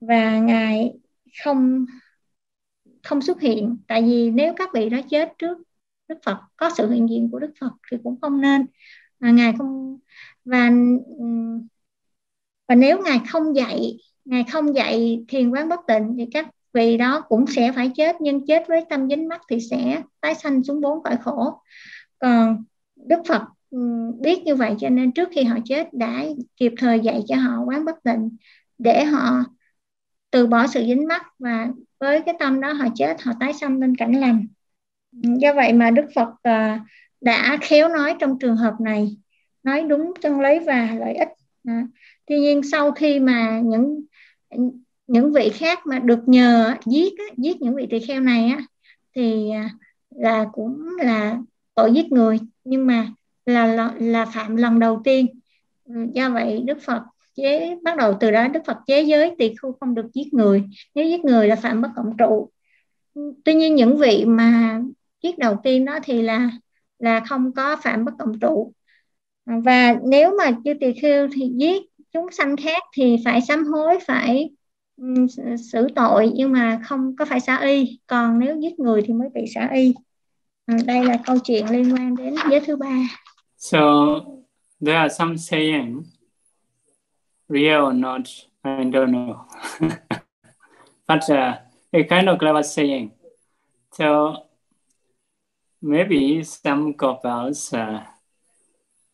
và ngài không không xuất hiện. Tại vì nếu các vị đó chết trước Đức Phật có sự hiện diện của Đức Phật thì cũng không nên. À, ngài không và và nếu ngài không dạy ngài không dạy thiền quán bất tịnh thì các vì đó cũng sẽ phải chết, nhưng chết với tâm dính mắt thì sẽ tái sanh xuống bốn cõi khổ. Còn Đức Phật biết như vậy cho nên trước khi họ chết đã kịp thời dạy cho họ quán bất định để họ từ bỏ sự dính mắc và với cái tâm đó họ chết, họ tái sanh lên cảnh lành. Do vậy mà Đức Phật ờ, đã khéo nói trong trường hợp này, nói đúng chân lý và lợi ích. À, tuy nhiên sau khi mà những những vị khác mà được nhờ giết giết những vị tỳ kheo này á, thì à, là cũng là tội giết người nhưng mà là là, là phạm lần đầu tiên. Ừ, do vậy Đức Phật chế bắt đầu từ đó Đức Phật chế giới tỳ khu không được giết người. Nếu giết người là phạm bất cộng trụ. Ừ, tuy nhiên những vị mà giết đầu tiên đó thì là là không có phạm bất cộng trụ. Và nếu mà chư tỳ khưu thì giết chúng sanh khác thì phải sám hối phải xử tội nhưng mà không có phải xã y còn nếu giết người thì mới bị xã y. Đây là câu chuyện liên quan đến giới thứ ba. So there are some saying real or not I don't know. But uh, a kind of clever saying. So maybe some couples uh,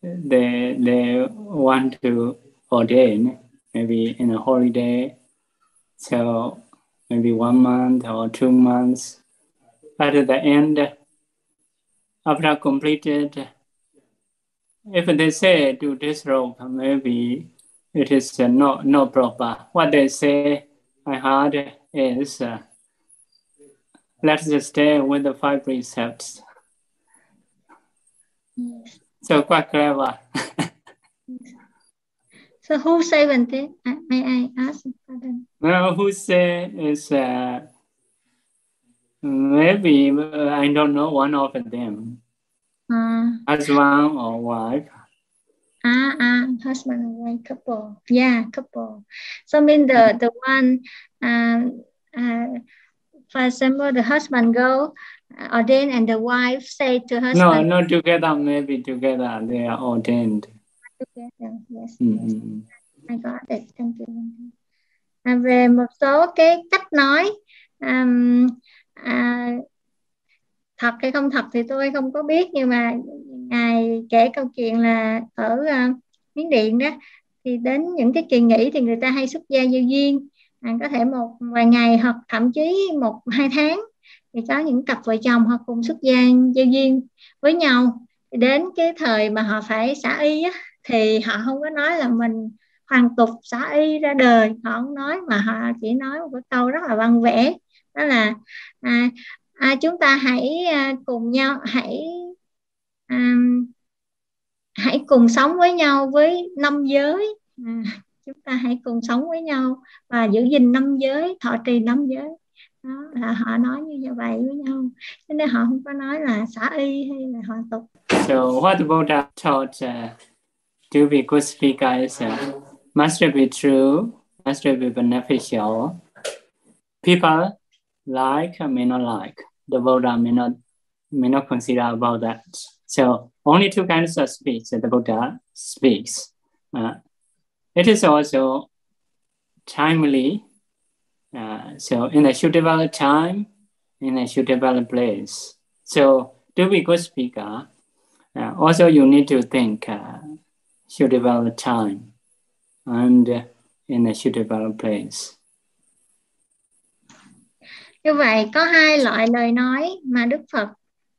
they they want to ordain maybe in a holiday so maybe one month or two months. At the end after completed if they say do this rope maybe it is uh, not not proper. What they say i heard is uh, let's just stay with the five precepts. So quite clever. so who 70? may I ask pardon? Well, who say is uh, maybe uh, I don't know one of them, Uh, husband or wife. ah, ah, husband and wife couple. Yeah, couple. So I mean the the one, um, uh, for example, the husband go uh, ordained and the wife say to her. No, not together. Maybe together they are ordained. Together. Yes, Mm, yes. I got it. Thank you. À, về một số cái cách nói um, à, thật hay không thật thì tôi không có biết nhưng mà ngài kể câu chuyện là ở à, Miến Điện đó thì đến những cái kỳ nghỉ thì người ta hay xuất gia giao duyên à, có thể một vài ngày hoặc thậm chí một hai tháng thì có những cặp vợ chồng họ cùng xuất gia giao duyên với nhau đến cái thời mà họ phải xả y á, thì họ không có nói là mình hoàn tục xả y ra đời. Họ không nói mà họ chỉ nói một cái câu rất là văn vẽ. Đó là à, à, chúng ta hãy à, cùng nhau hãy à, hãy cùng sống với nhau với năm giới. À, chúng ta hãy cùng sống với nhau và giữ gìn năm giới thọ trì năm giới. Đó là họ nói như vậy với nhau. Cho nên họ không có nói là xả y hay là hoàn tục. So what Buddha taught uh, to be good speaker is must be true, must be beneficial. People like may not like. The Buddha may not may not consider about that. So only two kinds of speech that the Buddha speaks. Uh, it is also timely. Uh, so in a suitable time, in a suitable place. So to be good speaker, uh, also, you need to think uh, suitable time and in a suitable place. Như vậy có hai loại lời nói mà Đức Phật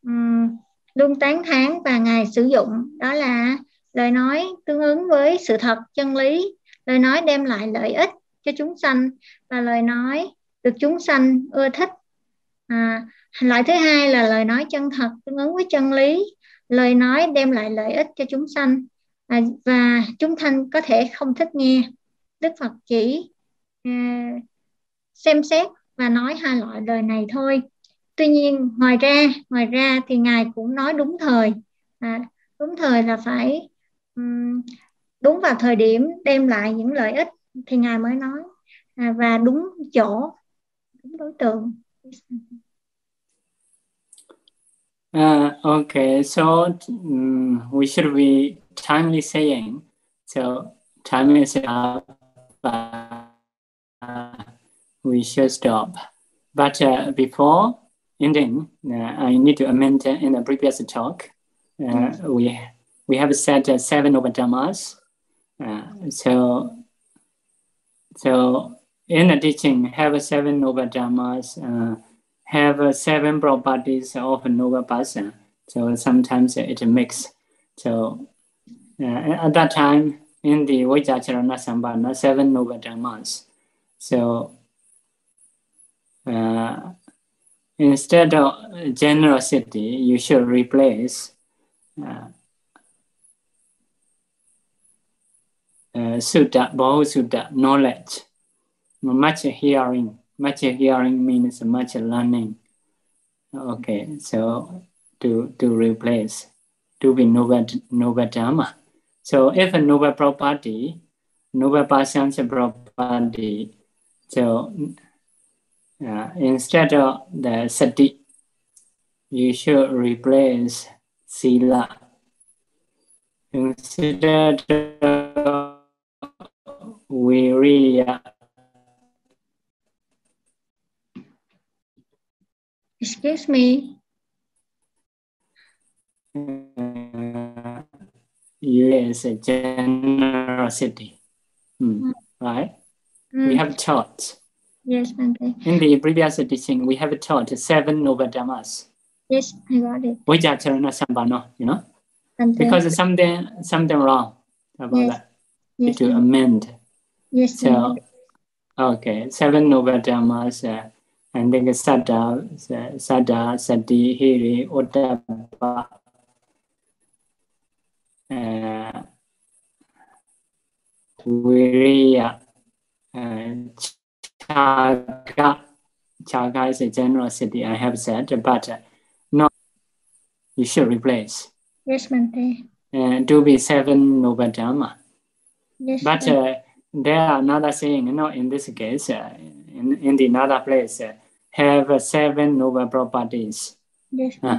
um, luôn tán thán và Ngài sử dụng đó là lời nói tương ứng với sự thật, chân lý, lời nói đem lại lợi ích cho chúng sanh và lời nói được chúng sanh ưa thích. À, loại thứ hai là lời nói chân thật tương ứng với chân lý, lời nói đem lại lợi ích cho chúng sanh à, và chúng thanh có thể không thích nghe. Đức Phật chỉ à, xem xét và nói hai loại lời này thôi. Tuy nhiên ngoài ra ngoài ra thì ngài cũng nói đúng thời. À, đúng thời là phải um, đúng vào thời điểm đem lại những lợi ích thì ngài mới nói à, và đúng chỗ đúng đối tượng. Uh, okay, so um, we should be timely saying. So time is up. Uh, we should stop. But uh, before ending, uh, I need to amend in the previous talk. Uh, we we have said uh, seven Obadhammas. Uh, so so in the teaching, have seven Obadhammas. Uh, have seven properties of a noble person. So sometimes it mix. So uh, at that time, in the Vajracharana Sambandha, seven noble. So uh, instead of generosity, you should replace uh, uh, sutta, knowledge, much hearing. Much hearing means much learning. Okay, so to to replace to be noble dhamma. So if a noble property, noble person's property, so uh, instead of the sati, you should replace sila. Instead of viriya, Excuse me. uh, use generosity. Hmm, right? We Mm, have taught yes, Bante. in the previous teaching. We have taught seven noble dhammas, Yes, I got it. vajracharana sambandha. You know, Bante. because something something wrong about Yes. that. yes, to amend. yes, So okay, seven noble dhammas. Uh, and then sada, sada, sati, hiri, ottappa, uh, viriya, chaga. Chaga is a generosity, I have said, but not you should replace. Yes, Bante. And to be seven noble dharma. Yes, But uh, there are another saying, you know, in this case, uh, in, in the another place, uh, have uh, seven noble properties. yes, uh,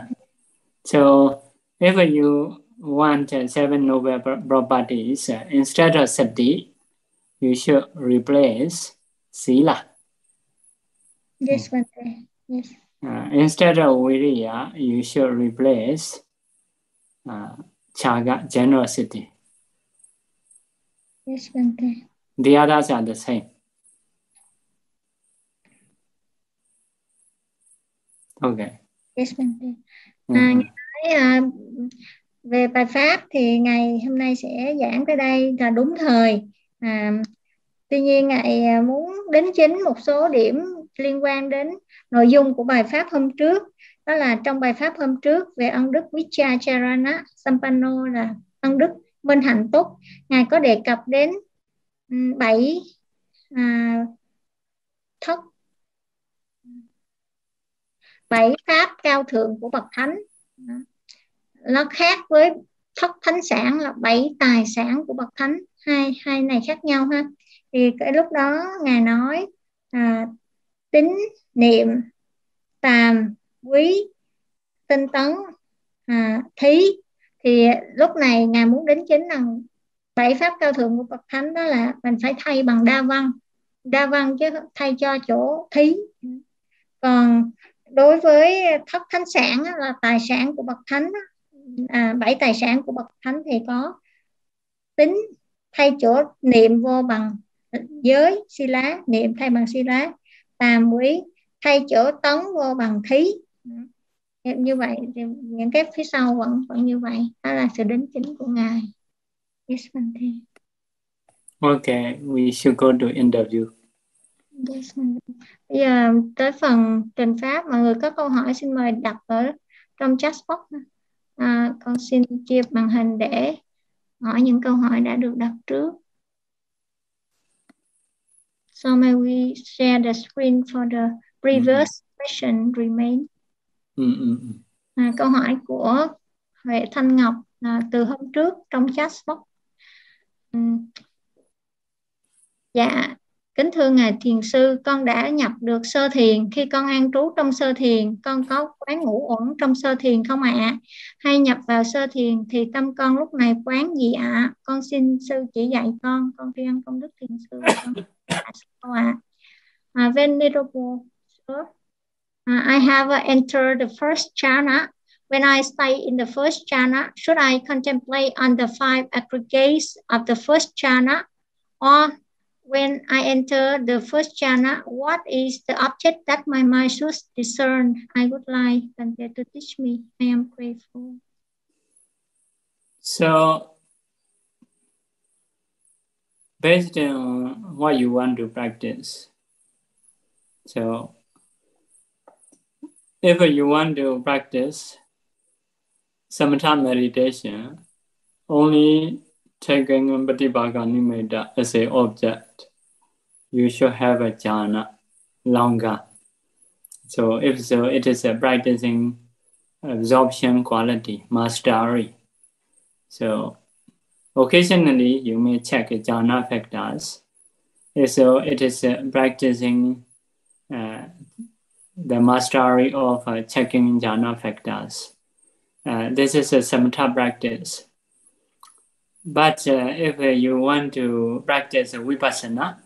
So if you want uh, seven noble properties, uh, instead of sati, you should replace sila. Yes, Bante. Yes. Uh, instead of viriya, you should replace uh, chaga, generosity. Yes. The others are the same. Okay. Yes, Bante. Mhm. À, Ngài nói à, về bài pháp thì ngày hôm nay sẽ giảng tới đây là đúng thời. À, tuy nhiên ngài à, muốn đến chính một số điểm liên quan đến nội dung của bài pháp hôm trước. Đó là trong bài pháp hôm trước về ân đức Vichacharana Sampanno là ân đức minh hạnh túc. Ngài có đề cập đến bảy à, thất bảy pháp cao thượng của bậc thánh nó khác với thất thánh sản là bảy tài sản của bậc thánh. Hai hai này khác nhau ha. Thì cái lúc đó ngài nói à, tính niệm tàm quý tinh tấn à, thí. Thì lúc này ngài muốn đính chính rằng bảy pháp cao thượng của bậc thánh đó là mình phải thay bằng đa văn. Đa văn chứ thay cho chỗ thí. Còn đối với thất thánh sản là tài sản của bậc thánh à, bảy tài sản của bậc thánh thì có tính thay chỗ niệm vô bằng giới si lá niệm thay bằng si lá. Tàm quý thay chỗ tấn vô bằng thí. Như vậy thì những cái phía sau vẫn vẫn như vậy. Đó là sự đính chính của ngài. Yes. Okay, we should go to interview. Yes, bây giờ tới phần trình pháp. Mọi người có câu hỏi xin mời đặt ở trong chat box à, con xin chia màn hình để hỏi những câu hỏi đã được đặt trước so may we share the screen for the previous question remain Mm, mm, mm. à, câu hỏi của Huệ Thanh Ngọc à, từ hôm trước trong chat box Ừm. dạ kính thưa ngài thiền sư con đã nhập được sơ thiền. Khi con an trú trong sơ thiền con có quán ngủ ổn trong sơ thiền không ạ? Hay nhập vào sơ thiền thì tâm con lúc này quán gì ạ? Con xin sư chỉ dạy con con tri ân công đức thiền sư. Con ạ. À, venerable sir. Uh, I have uh, entered the first jhana. When I stay in the first jhana, should I contemplate on the five aggregates of the first jhana? Or when I enter the first jhana, what is the object that my mind should discern? I would like Bante to teach me. I am grateful. So, based on what you want to practice, so if you want to practice samatha meditation, only taking Patipaka Nimitta as a object, you should have a jhana longer. So if so, it is a practicing absorption quality, mastery. So occasionally you may check jhana factors. So it is practicing uh, the mastery of uh, checking jhana factors. Uh, this is a samatha practice. But uh, if uh, you want to practice vipassana,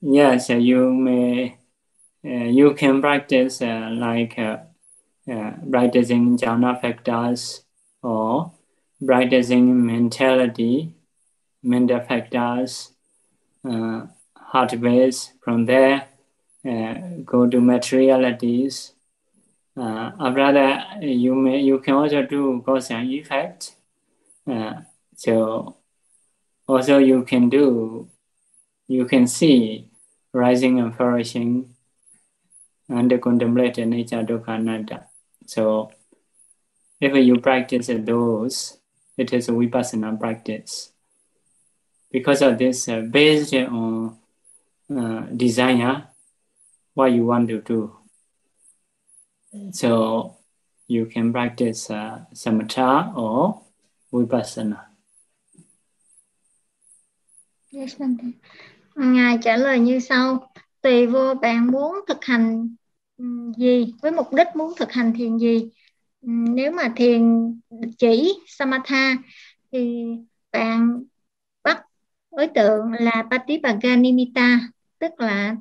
yes, you may uh, you can practice uh, like uh, practicing jhana factors or practicing mentality, mental factors, uh, heart base. From there, uh, go to materialities. Uh, or rather, you may you can also do cause and effect. Uh, so also you can do you can see rising and flourishing and contemplate nature dukkha anatta. So if you practice those, it is a vipassana practice. Because of this, uh, based on uh, desire what you want to do. So you can practice uh, samatha or vipassana. Yes, Ngài trả lời như sau. Tùy vô bạn muốn thực hành ừ, gì, với mục đích muốn thực hành thiền gì. Ừ, nếu mà thiền chỉ samatha thì bạn bắt đối tượng là Patipaganimita, tức là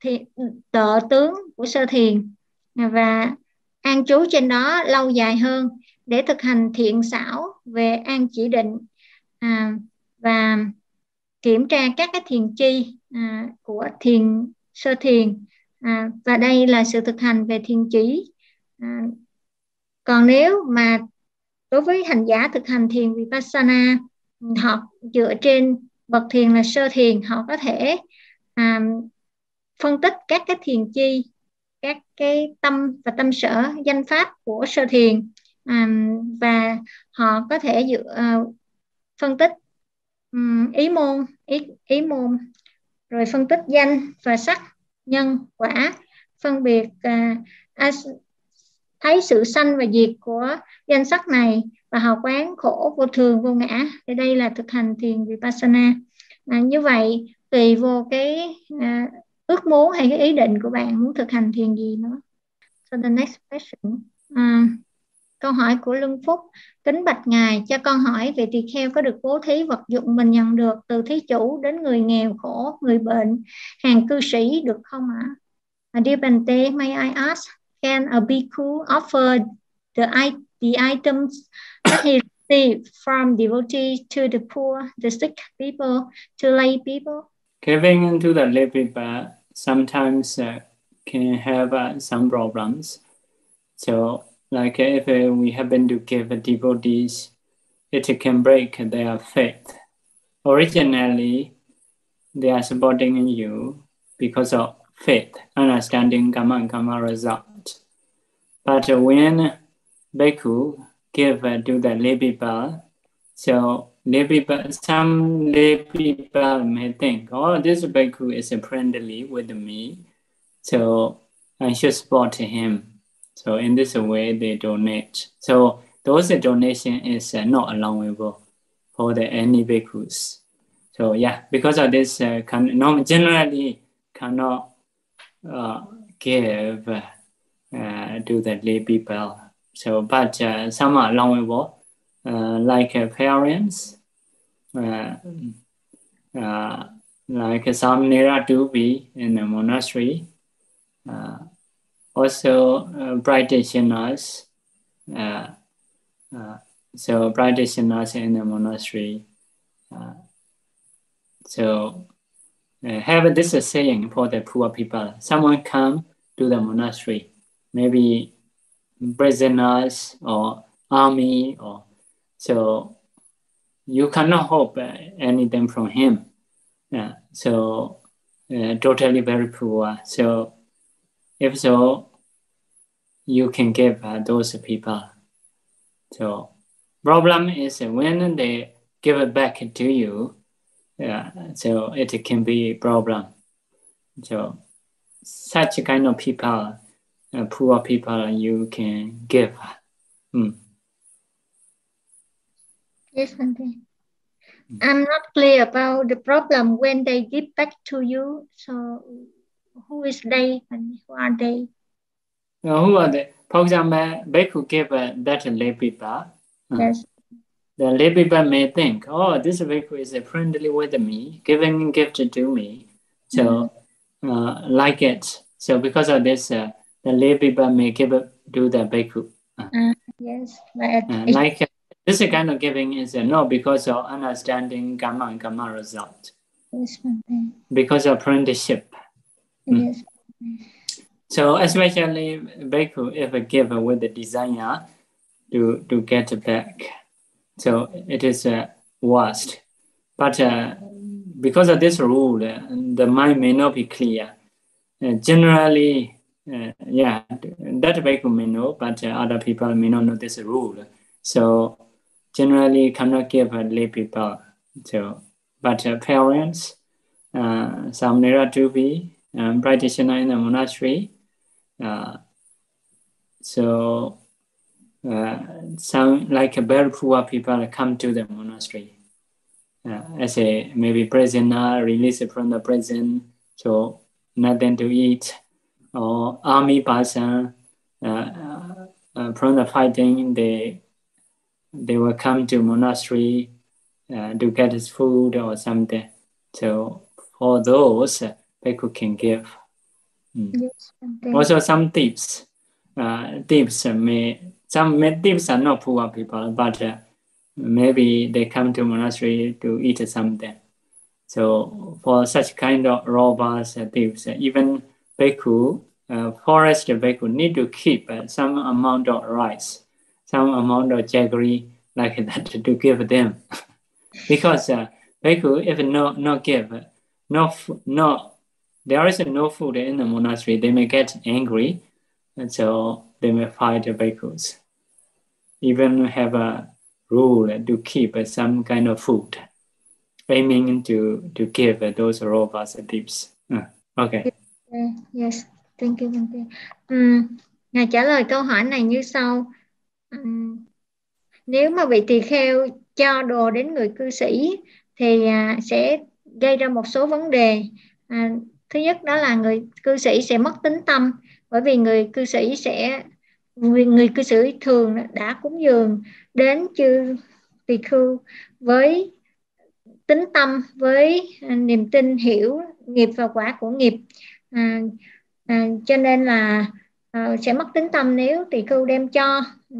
thiền, tợ tướng của sơ thiền và an trú trên đó lâu dài hơn để thực hành thiện xảo về an chỉ định à, và kiểm tra các cái thiền chi à, của thiền sơ thiền. À, và đây là sự thực hành về thiền chỉ. À, còn nếu mà đối với hành giả thực hành thiền vipassana họ dựa trên bậc thiền là sơ thiền họ có thể à, phân tích các cái thiền chi các cái tâm và tâm sở danh pháp của sơ thiền. À, và họ có thể dựa à, phân tích um, ý môn ý ý môn. Rồi phân tích danh và sắc nhân quả. Phân biệt uh, thấy sự sanh và diệt của danh sắc này và hào quán khổ vô thường vô ngã. Thì đây là thực hành thiền vipassana. À, như vậy tùy vô cái à, ước muốn hay cái ý định của bạn muốn thực hành thiền gì nữa. So the next question. À, câu hỏi của Lương Phúc kính bạch ngài cho con hỏi về tỳ kheo có được bố thí vật dụng mình nhận được từ thí chủ đến người nghèo khổ người bệnh hàng cư sĩ được không ạ à? Dear Bante, may I ask, can a bhikkhu offer the, the items that he received from devotees to the poor, the sick people, to lay people? Giving to the lay people sometimes uh, can have uh, some problems. So, like if uh, we happen to give devotees, it can break their faith. Originally, they are supporting you because of faith, understanding karma and karma result. But when Bhikkhu give uh, to the lay people, so lay people, some lay people may think, oh, this bhikkhu is friendly with me, so I should support him. So in this way, they donate. So those donation is uh, not allowable for the any bhikkhus. So yeah, because of this, uh, can, no, generally cannot uh, give uh, to the lay people. So, but uh, some are allowable uh, like uh, parents, uh, like some Nera be in the monastery, uh, also practitioners, so practitioners in the monastery. so have this saying for the poor people. Someone come to the monastery, maybe prisoners or army or so you cannot hope uh, anything from him. So uh, totally very poor. So if so, you can give uh, those people. So problem is when they give it back to you, yeah, so it can be a problem. So such kind of people, uh, poor people, you can give. Mm. Yes, Auntie. I'm not clear about the problem when they give back to you. So, who is they and who are they? Uh, who are they? For example, Bhikkhu gave uh, that lay people. Uh, yes. The lay people may think, oh, this Bhikkhu is a friendly with me, giving gift to me. So, mm-hmm. like it. So, because of this, uh, the lay people may give it to the Bhikkhu. Uh, yes. Like, like this kind of giving is uh, not because of understanding karma and karma result. Yes, because of apprenticeship. Yes. Mm. So especially bhikkhu if a giver with the desire to to get back. So it is uh, worst. But uh, because of this rule, uh, the mind may not be clear. Uh, generally, uh, yeah, that bhikkhu may know, but uh, other people may not know this rule. So generally cannot give a lay people. So, but uh, parents, uh, some Niratubi um, practitioner in the monastery. Uh, so uh, some like very poor people come to the monastery uh, as a maybe prisoner released from the prison, so nothing to eat, or army person uh, uh, from the fighting, they they will come to monastery uh, to get food or something. So for those, uh, Bhikkhu can give. Mm. Yes, also some tips. Uh, tips may some tips are not poor people, but uh, maybe they come to monastery to eat something. So for such kind of robust tips, even bhikkhu, uh, forest bhikkhu need to keep uh, some amount of rice, some amount of jaggery like that to give them. because uh, bhikkhu, if no, not give, no, no, there is no food in the monastery, they may get angry, and so they may fight the bhikkhus. Even have a rule to keep some kind of food, aiming to, to give those robust tips. Uh, okay. Yes, thank you. Thank you. Um, Ngài trả lời câu hỏi này như sau. Um, nếu mà vị tỳ kheo cho đồ đến người cư sĩ thì à, sẽ gây ra một số vấn đề. À, thứ nhất đó là người cư sĩ sẽ mất tính tâm bởi vì người cư sĩ sẽ người, người cư sĩ thường đã cúng dường đến chư tỳ khưu với tính tâm với à, niềm tin hiểu nghiệp và quả của nghiệp. À, à, cho nên là à, sẽ mất tính tâm nếu tỳ khưu đem cho ừ,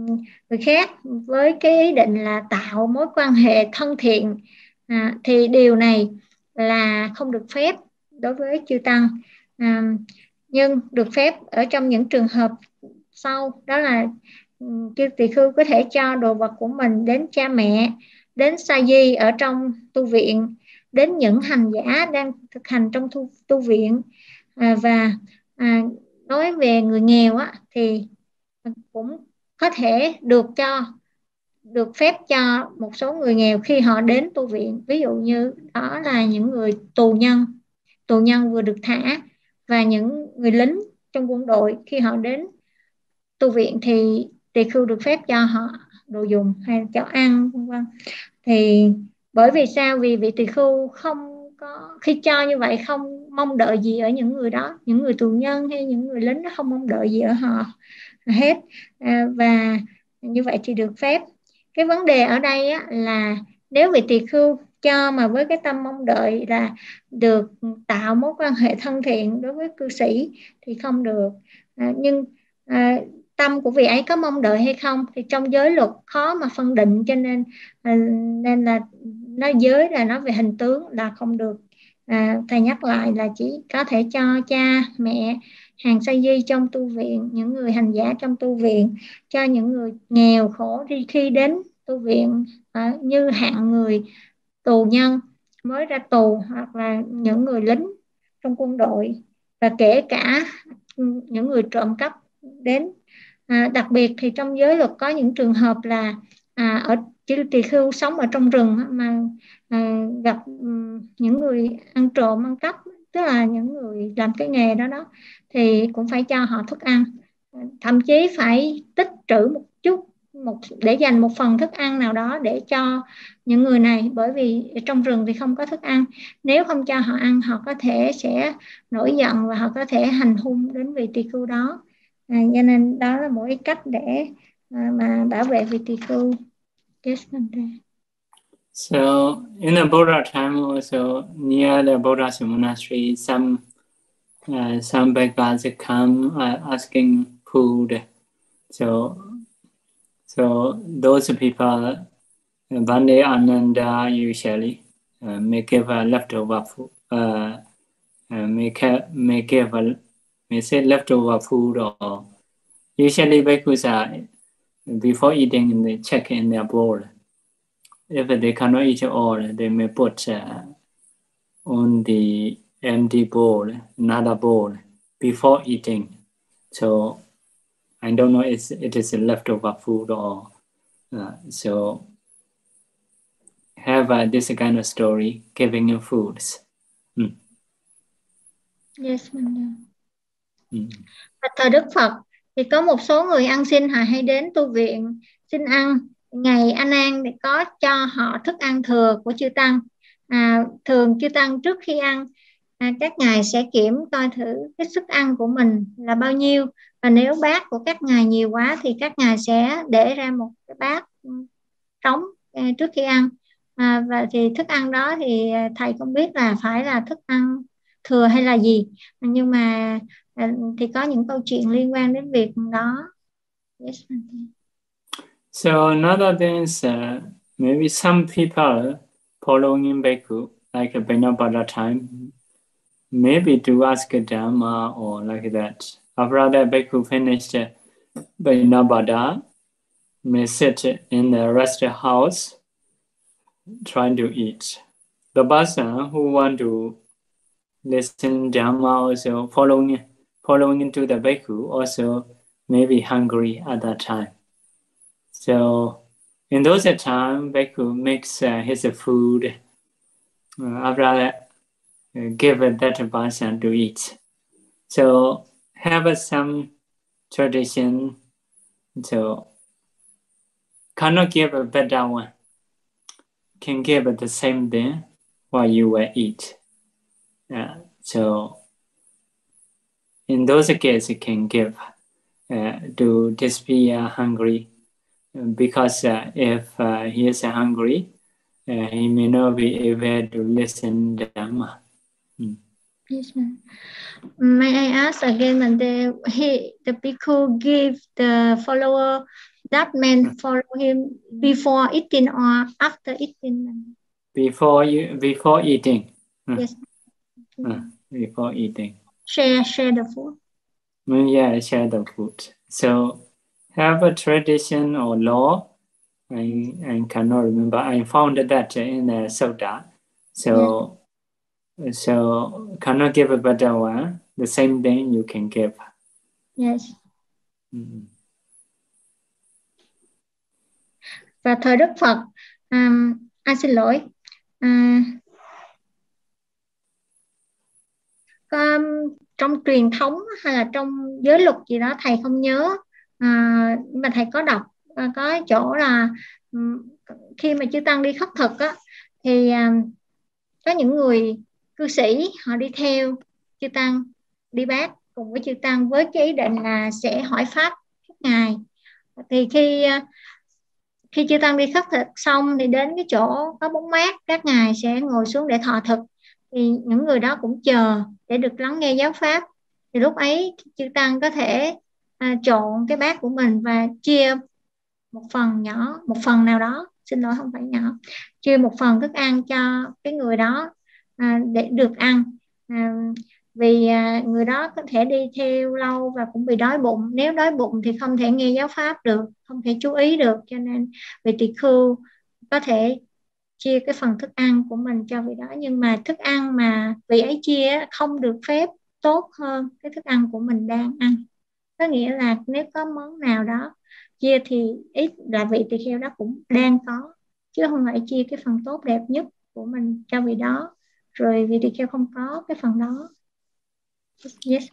người khác với cái ý định là tạo mối quan hệ thân thiện. À, thì điều này là không được phép đối với chư tăng. À, nhưng được phép ở trong những trường hợp sau đó là ừ, chư tỳ khưu có thể cho đồ vật của mình đến cha mẹ đến sa di ở trong tu viện đến những hành giả đang thực hành trong tu, tu viện. À, và à, nói về người nghèo á, thì cũng có thể được cho được phép cho một số người nghèo khi họ đến tu viện. Ví dụ như đó là những người tù nhân tù nhân vừa được thả và những người lính trong quân đội khi họ đến tu viện thì tỳ khưu được phép cho họ đồ dùng hay cho ăn vân vân. Thì bởi vì sao? Vì vị tỳ khưu không có khi cho như vậy không mong đợi gì ở những người đó những người tù nhân hay những người lính nó không mong đợi gì ở họ hết. À, và như vậy thì được phép. Cái vấn đề ở đây á, là nếu vị tỳ khưu cho mà với cái tâm mong đợi là được tạo mối quan hệ thân thiện đối với cư sĩ thì không được. À, nhưng à, tâm của vị ấy có mong đợi hay không thì trong giới luật khó mà phân định cho nên à, nên là nó giới là nói về hình tướng là không được. À, thầy nhắc lại là chỉ có thể cho cha mẹ hàng sa di trong tu viện những người hành giả trong tu viện cho những người nghèo khổ đi khi đến tu viện à, như hạng người tù nhân mới ra tù hoặc là những người lính trong quân đội và kể cả những người trộm cắp đến. À, đặc biệt thì trong giới luật có những trường hợp là à, ở chư tỳ khưu sống ở trong rừng mà à, gặp những người ăn trộm ăn cắp tức là những người làm cái nghề đó đó thì cũng phải cho họ thức ăn. Thậm chí phải tích trữ một một để dành một phần thức ăn nào đó để cho những người này bởi vì trong rừng thì không có thức ăn. Nếu không cho họ ăn họ có thể sẽ nổi giận và họ có thể hành hung đến vị tỳ khưu đó. À, cho nên đó là một cái cách để à, mà bảo vệ vị tỳ khưu. Yes, So in the Buddha time also near the Buddha's monastery, some uh, some beggars come uh, asking food. So so those people, day Ananda usually uh, may give a leftover food, uh, uh, may, may give a may say leftover food or usually bhikkhus are before eating they check in their bowl if they cannot eat all, they may put uh, on the empty bowl, another bowl before eating. So I don't know if it is leftover food or uh, so have uh, this kind of story giving you foods. Hmm. Yes, Ừ. Và thời Đức Phật thì có một số người ăn xin họ hay đến tu viện xin ăn ngày A Nan để có cho họ thức ăn thừa của chư tăng. À, thường chư tăng trước khi ăn à, các ngài sẽ kiểm coi thử cái sức ăn của mình là bao nhiêu và nếu bát của các ngài nhiều quá thì các ngài sẽ để ra một cái bát ừ, trống ừ, trước khi ăn à, và thì thức ăn đó thì thầy không biết là phải là thức ăn thừa hay là gì nhưng mà ừ, thì có những câu chuyện liên quan đến việc đó yes. So another thing is uh, maybe some people following Bhikkhu, like a Binapada time, maybe to ask a Dhamma or like that. After that, Bhikkhu finished Binapada, may sit in the rest house trying to eat. The person who want to listen Dhamma also following following into the Bhikkhu also may be hungry at that time. So in those time, Bhikkhu makes uh, his food. Uh, after that, uh, give that person to eat. So have some tradition. So cannot give a better one. Can give the same thing while you will eat. Uh, so in those cases, you can give uh, to disappear hungry because uh, if uh, he is hungry, uh, he may not be able to listen to Dhamma. Mm. Yes, ma'am. May I ask again, and the he the bhikkhu give the follower that man follow him before eating or after eating? Before you before eating. Yes. Uh, before eating. Share share the food. Mm, yeah, share the food. So have a tradition or law. I, I cannot remember. I found that in the Sutta. So, yeah. So cannot give a better one. The same thing you can give. Yes. Mm. Và thời Đức Phật, um, anh xin lỗi, uh, có, trong truyền thống hay là trong giới luật gì đó thầy không nhớ à, mà thầy có đọc à, có chỗ là khi mà chư tăng đi khất thực á thì à, có những người cư sĩ họ đi theo chư tăng đi bác cùng với chư tăng với cái ý định là sẽ hỏi pháp các ngài. Thì khi à, khi chư tăng đi khất thực xong thì đến cái chỗ có bóng mát các ngài sẽ ngồi xuống để thọ thực. Thì những người đó cũng chờ để được lắng nghe giáo pháp. Thì lúc ấy chư tăng có thể à, trộn cái bát của mình và chia một phần nhỏ một phần nào đó. Xin lỗi không phải nhỏ. Chia một phần thức ăn cho cái người đó à, để được ăn. À, vì à, người đó có thể đi theo lâu và cũng bị đói bụng. Nếu đói bụng thì không thể nghe giáo pháp được không thể chú ý được cho nên vị tỳ khưu có thể chia cái phần thức ăn của mình cho vị đó. Nhưng mà thức ăn mà vị ấy chia không được phép tốt hơn cái thức ăn của mình đang ăn. Có nghĩa là nếu có món nào đó chia thì ít là vị tỳ kheo đó cũng đang có chứ không phải chia cái phần tốt đẹp nhất của mình cho vị đó rồi kheo không có cái phần đó. Yes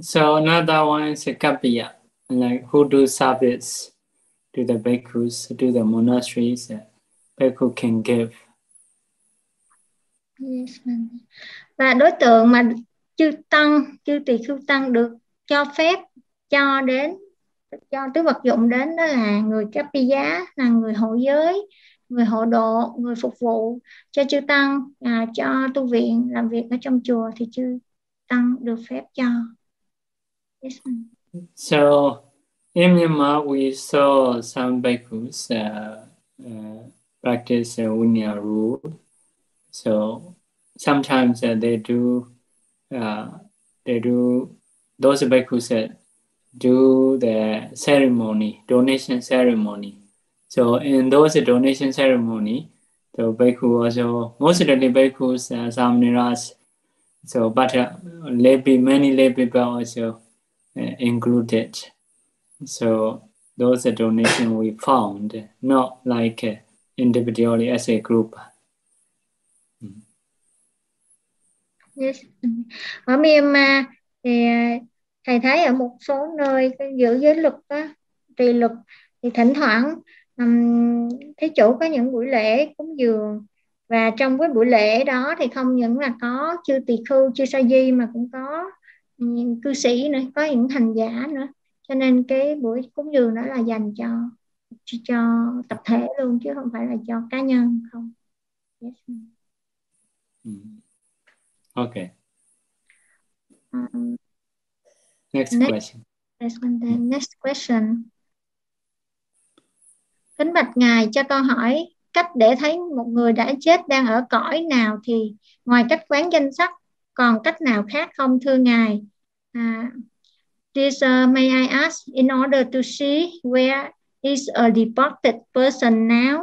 so another one is a kapiya like who do service to the bhikkhus to the monasteries bhikkhu can give? Yes và đối tượng mà chư tăng chư tỳ khưu tăng được cho phép cho đến cho tứ vật dụng đến đó là người cấp giá là người hộ giới người hộ độ người phục vụ cho chư tăng à, cho tu viện làm việc ở trong chùa thì chư tăng được phép cho yes. so in Myanmar we saw some bhikkhus uh, uh, practice uh, Unya rule so sometimes uh, they do uh, they do those bhikkhus uh, do the ceremony, donation ceremony. So in those donation ceremony, the bhikkhu also, most of the bhikkhus, uh, some niras, so but uh, lay, many lay people also uh, included. So those are donation we found, not like uh, individually as a group. yes. ở Myanmar thì thầy thấy ở một số nơi giữ giới luật á, trì luật thì thỉnh thoảng um, thí chủ có những buổi lễ cúng dường và trong cái buổi lễ đó thì không những là có chư tỳ khưu chư sa di mà cũng có những cư sĩ nữa có những hành giả nữa cho nên cái buổi cúng dường đó là dành cho cho tập thể luôn chứ không phải là cho cá nhân không yes. Mm. Okay. Um, Next, Next. question. next next question kính bạch ngài cho con hỏi cách để thấy một người đã chết đang ở cõi nào thì ngoài cách quán danh sắc còn cách nào khác không thưa ngài? À, this uh, may I ask in order to see where is a departed person now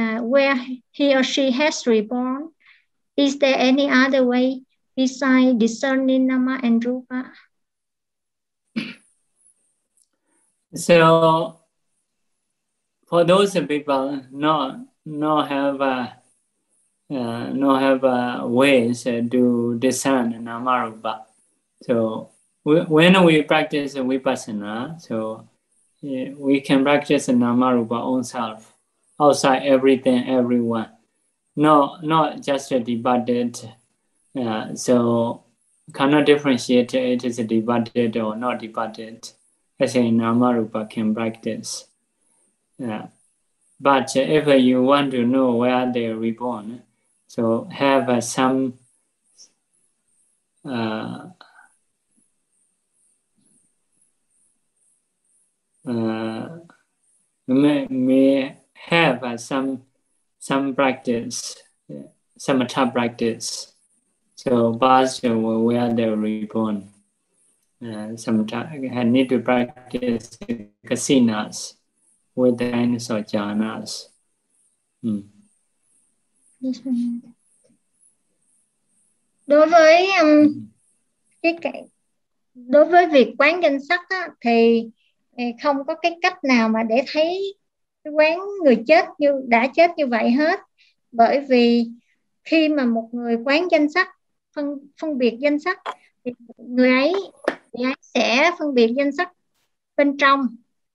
uh, where he or she has reborn is there any other way besides discerning nama and rupa? So, for those people not not have a uh, not have a ways to discern namarupa. So we, when we practice vipassana, so we can practice namarupa own self, outside everything, everyone. No, not just a departed. Uh, so cannot differentiate it is a departed or not divided. As a namarupa can practice. Yeah. But if you want to know where they are reborn, so have uh, some uh, uh, may, may have uh, some some practice, some practice. So past where they are reborn. Uh, sometimes I need to practice kasinas with dinosaur jhanas. Mm. đối với um, cái, cái đối với việc quán danh sắc á, thì không có cái cách nào mà để thấy cái quán người chết như đã chết như vậy hết bởi vì khi mà một người quán danh sắc phân phân biệt danh sắc thì người ấy người ấy sẽ phân biệt danh sắc bên trong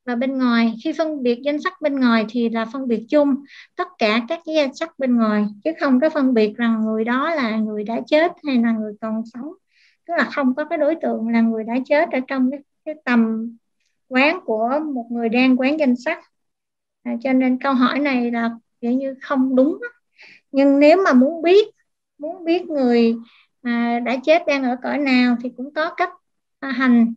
và bên ngoài khi phân biệt danh sách bên ngoài thì là phân biệt chung tất cả các cái danh sách bên ngoài chứ không có phân biệt rằng người đó là người đã chết hay là người còn sống. Tức là không có cái đối tượng là người đã chết ở trong cái, cái tầm quán của một người đang quán danh sách. À, cho nên câu hỏi này là kiểu như không đúng nhưng nếu mà muốn biết muốn biết người à, đã chết đang ở cõi nào thì cũng có cách à, hành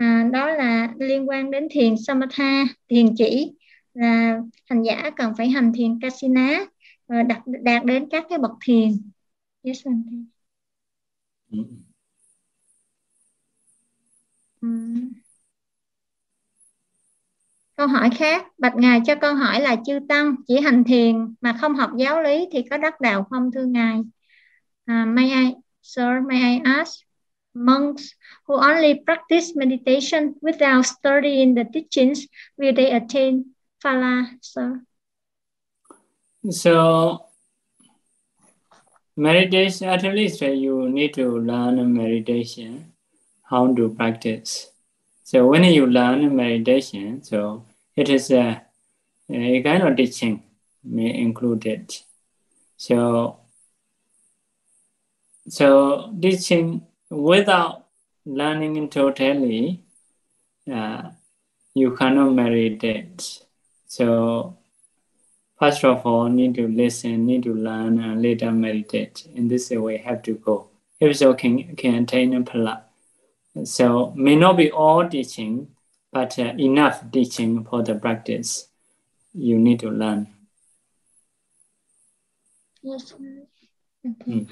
à, đó là liên quan đến thiền samatha thiền chỉ là hành giả cần phải hành thiền kasina và đạt, đạt đến các cái bậc thiền yes, mm. Mm. Câu hỏi khác, Bạch Ngài cho câu hỏi là chư Tăng chỉ hành thiền mà không học giáo lý thì có đắc đạo không thưa Ngài? Uh, may I, sir, may I ask? Monks who only practice meditation without studying the teachings, will they attain phala, sir? So, meditation, at least uh, you need to learn meditation, how to practice. So, when you learn meditation, so it is a, a kind of teaching may include it. So, so teaching without learning totally, uh, you cannot meditate. So, first of all, need to listen, need to learn, and later meditate. In this way, have to go. If so, can, can attain a pala. So, may not be all teaching, but uh, enough teaching for the practice. You need to learn. Yes. Okay.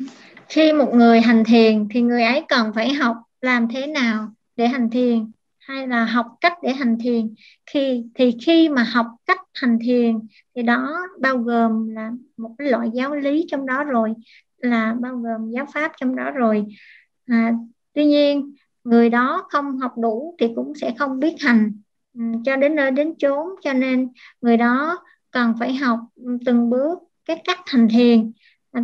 Mm. Khi một người hành thiền thì người ấy cần phải học làm thế nào để hành thiền hay là học cách để hành thiền. Khi thì khi mà học cách hành thiền thì đó bao gồm là một cái loại giáo lý trong đó rồi là bao gồm giáo pháp trong đó rồi. À, tuy nhiên người đó không học đủ thì cũng sẽ không biết hành ừ, cho đến nơi đến chốn. Cho nên người đó cần phải học từng bước cái cách hành thiền. À,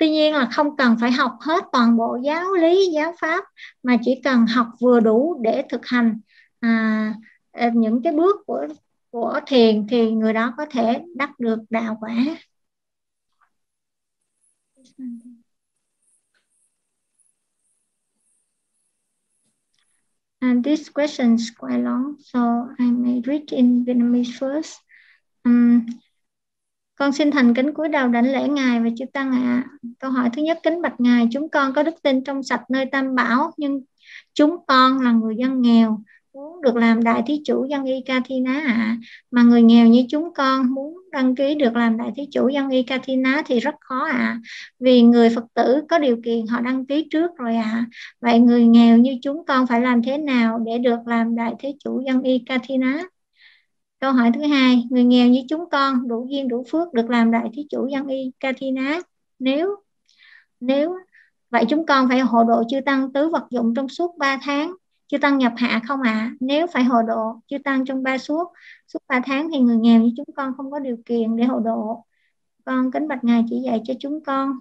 tuy nhiên là không cần phải học hết toàn bộ giáo lý giáo pháp mà chỉ cần học vừa đủ để thực hành à, à những cái bước của của thiền thì người đó có thể đắc được đạo quả And this question is quite long, so I may read in Vietnamese first. Um, con xin thành kính cúi đầu đảnh lễ ngài và chư tăng ạ. À. Câu hỏi thứ nhất kính bạch ngài, chúng con có đức tin trong sạch nơi Tam Bảo, nhưng chúng con là người dân nghèo, muốn được làm đại thí chủ dân y ca thi ạ. À. Mà người nghèo như chúng con muốn đăng ký được làm đại thí chủ dân y ca thi ná thì rất khó ạ. À. Vì người Phật tử có điều kiện họ đăng ký trước rồi ạ. À. Vậy người nghèo như chúng con phải làm thế nào để được làm đại thí chủ dân y ca thi ná Câu hỏi thứ hai, người nghèo như chúng con đủ duyên đủ phước được làm đại thí chủ dân y Katina nếu nếu vậy chúng con phải hộ độ chư tăng tứ vật dụng trong suốt 3 tháng. Chư tăng nhập hạ không ạ? À? nếu phải hộ độ chư tăng trong ba suốt suốt ba tháng thì người nghèo như chúng con không có điều kiện để hộ độ. Con kính bạch ngài chỉ dạy cho chúng con.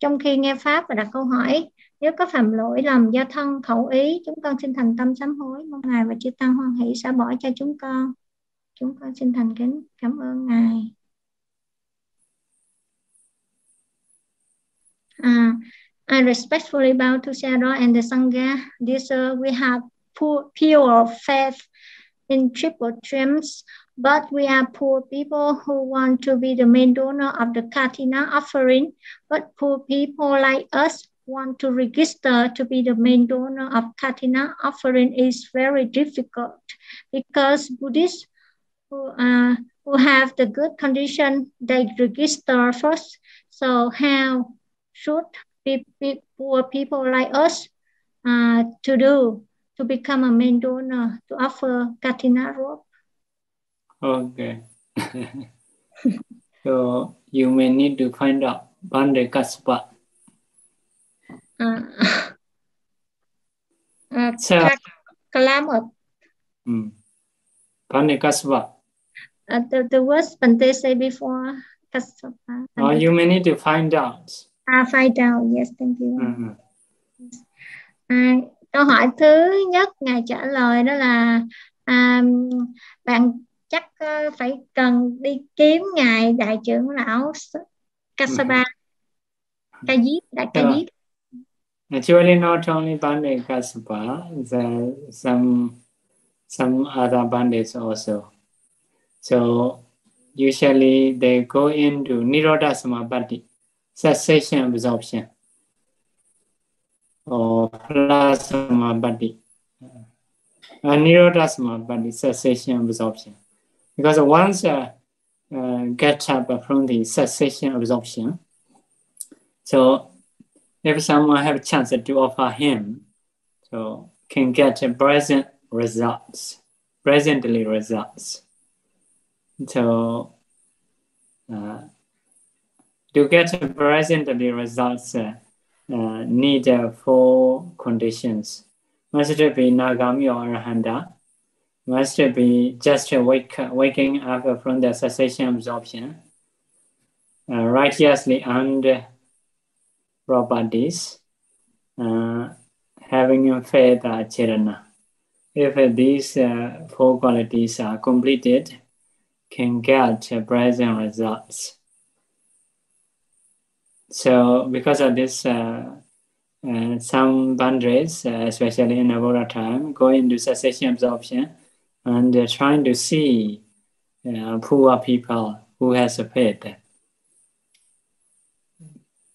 Trong khi nghe pháp và đặt câu hỏi nếu có phạm lỗi lầm do thân khẩu ý chúng con xin thành tâm sám hối. Mong ngài và chư tăng hoan hỷ xả bỏ cho chúng con. Chúng con xin thành kính cảm ơn ngài à, I respectfully bow to Sayadaw and the Sangha. This uh, we have poor, pure faith in triple trims, but we are poor people who want to be the main donor of the Katina offering. But poor people like us want to register to be the main donor of Katina offering is very difficult because Buddhists who, uh, who have the good condition, they register first. So how should be, be poor people like us uh, to do to become a main donor to offer Katina rope. Okay. so you may need to find out Bande Kaspa. Uh, uh, so, Kalamat. Mm. Bande Kaspa. Uh, the, the words Bante say before Kasapa. Oh, you may need to find out. À, find out. Yes, thank you. Uh-huh. À, câu hỏi thứ nhất ngài trả lời đó là à, bạn chắc uh, phải cần đi kiếm ngài đại trưởng lão Kasaba uh-huh. Ca Diếp đại Ca Diếp. Actually, not only Bande Kasaba, there some some other bandits also. So usually they go into Nirodha Samapatti. cessation absorption or plasma body. Nirodha samapatti, cessation absorption. Because once uh, uh, get up from the cessation absorption, so if someone have a chance to offer him, so can get present results, presently results. So uh, to get presently results uh, uh, need uh, four conditions. Must be Nagami or Arahanta. Must be just wake, waking up from the cessation absorption. Uh, righteously earned properties. Uh, having faith charana. If these uh, four qualities are completed, can get present results. So because of this, uh, uh, some boundaries, uh, especially in Avora time, go into cessation absorption and uh, trying to see uh, poor people who has a faith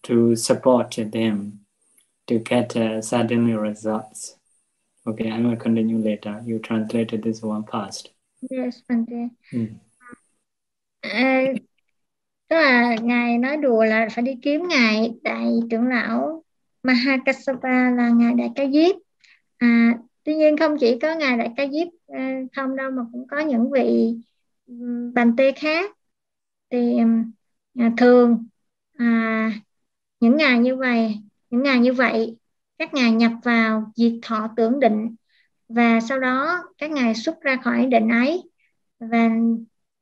to support them to get uh, certain results. Okay, I will continue later. You translated this one past. Yes, Bante. Mm. Ờ, tức là ngài nói đùa là phải đi kiếm ngài. Đại trưởng lão Mahakasapa là ngài đại ca diếp. À, tuy nhiên không chỉ có ngài đại ca diếp à, không đâu mà cũng có những vị bàn tê khác. Thì à, thường à, những ngày như vậy những ngày như vậy các ngài nhập vào diệt thọ tưởng định và sau đó các ngài xuất ra khỏi định ấy và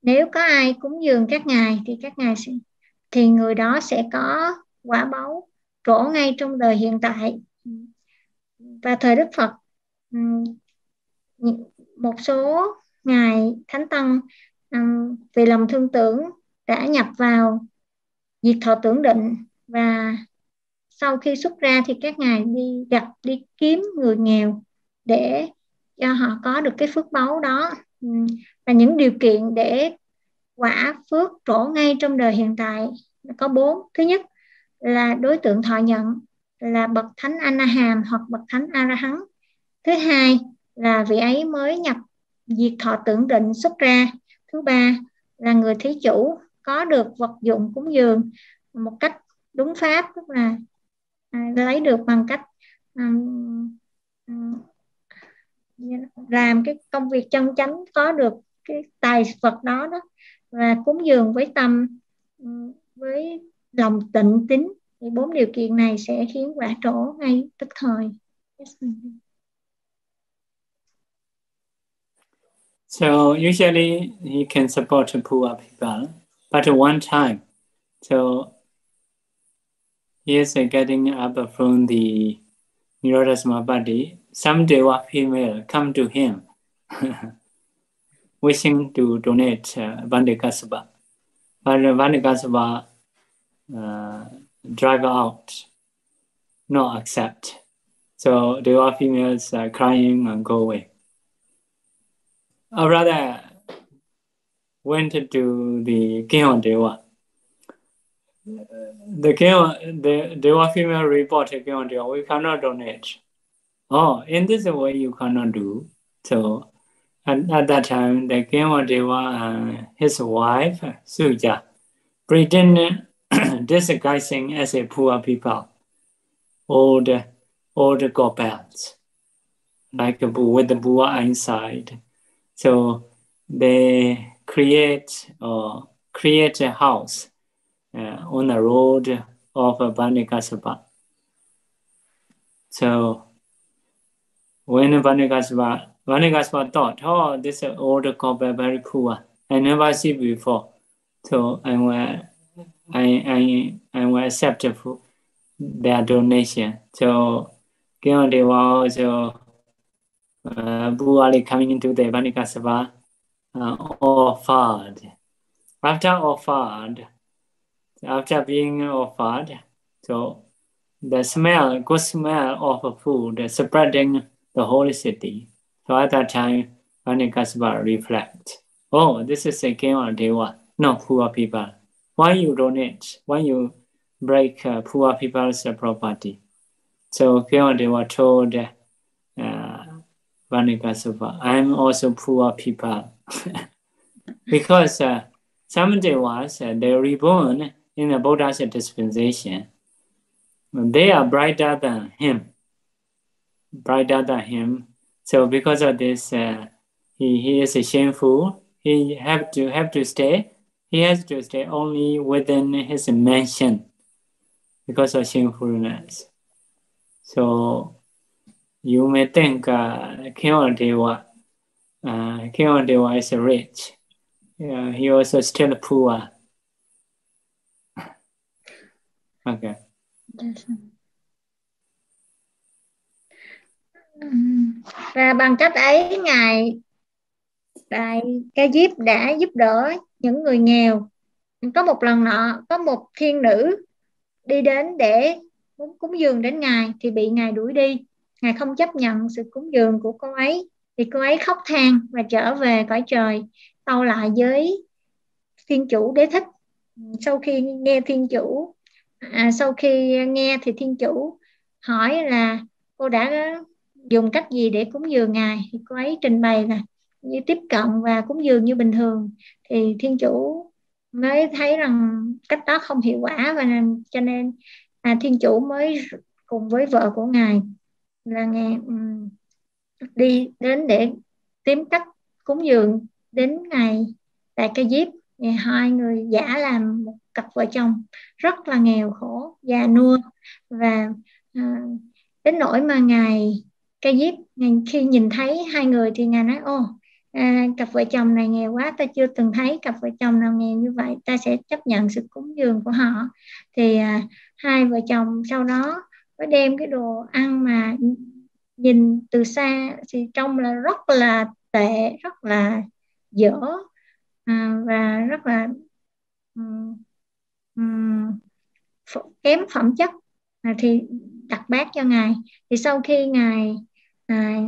nếu có ai cúng dường các ngài thì các ngài sẽ, thì người đó sẽ có quả báu trổ ngay trong đời hiện tại. Và thời Đức Phật một số ngài thánh tăng vì lòng thương tưởng đã nhập vào diệt thọ tưởng định và sau khi xuất ra thì các ngài đi gặp đi kiếm người nghèo để cho họ có được cái phước báu đó. Ừ. là những điều kiện để quả phước trổ ngay trong đời hiện tại. Có bốn. Thứ nhất là đối tượng thọ nhận là bậc thánh anaham hoặc bậc thánh Arahant thứ hai là vị ấy mới nhập diệt thọ tưởng định xuất ra. Thứ ba là người thí chủ có được vật dụng cúng dường một cách đúng pháp tức là à, lấy được bằng cách làm cái công việc chân chánh có được cái tài vật đó đó và cúng dường với tâm ừ, với lòng tịnh tín thì bốn điều kiện này sẽ khiến quả trổ ngay tức thời So usually he can support poor people, but one time, so he is getting up from the Nirodha body. Some Deva female come to him, wishing to donate uh, Vandikasaba. But Vandikasaba uh, drive out, not accept. So Deva females are crying and go away. Or rather, went to the of Deva. The king, the Deva female reported of Deva, we cannot donate. Oh, in this way you cannot do. So at, at that time, the king of Deva and his wife, Suja, pretended disguising as a poor people, old, old goblins, like with the poor inside. So they create or create a house uh, on the road of Vanikasapa. So when Vanikasapa, Vanikasapa thought, oh, this old couple very poor. I never see before. So I will, I, I, I will accept their donation. So they were also uh, coming into the Vanikasava uh, offered. After offered, after being offered, so the smell, good smell of food spreading the whole city. So at that time, Vanikasava reflect, oh, this is a game of Deva, not poor people. Why you donate? Why you break uh, poor people's property? So Deva told uh, Vanikasava, I'm also poor people. because uh, some Devas, uh, they're reborn in the Buddha's dispensation. They are brighter than him. Brighter than him. So because of this, uh, he, he is shameful. He have to have to stay. He has to stay only within his mansion because of shamefulness. So you may think uh, King Deva, uh, King Deva is rich. Yeah, he also still poor. okay. Và bằng cách ấy ngài đại ca diếp đã giúp đỡ những người nghèo. Có một lần nọ có một thiên nữ đi đến để muốn cúng dường đến ngài thì bị ngài đuổi đi ngài không chấp nhận sự cúng dường của cô ấy thì cô ấy khóc than và trở về cõi trời tâu lại với thiên chủ đế thích sau khi nghe thiên chủ à, sau khi nghe thì thiên chủ hỏi là cô đã dùng cách gì để cúng dường ngài? Thì cô ấy trình bày là như tiếp cận và cúng dường như bình thường. Thì thiên chủ mới thấy rằng cách đó không hiệu quả và nên cho nên à, thiên chủ mới cùng với vợ của ngài là ngài um, đi đến để tìm cách cúng dường đến ngày tại cây diếp ngày hai người giả làm một cặp vợ chồng rất là nghèo khổ già nua và à, đến nỗi mà ngài cái diếp khi nhìn thấy hai người thì ngài nói ô à, cặp vợ chồng này nghèo quá ta chưa từng thấy cặp vợ chồng nào nghèo như vậy ta sẽ chấp nhận sự cúng dường của họ. Thì à, hai vợ chồng sau đó mới đem cái đồ ăn mà nhìn từ xa thì trông là rất là tệ rất là dở à, và rất là um, um, kém phẩm chất à, thì đặt bát cho ngài. Thì sau khi ngài à,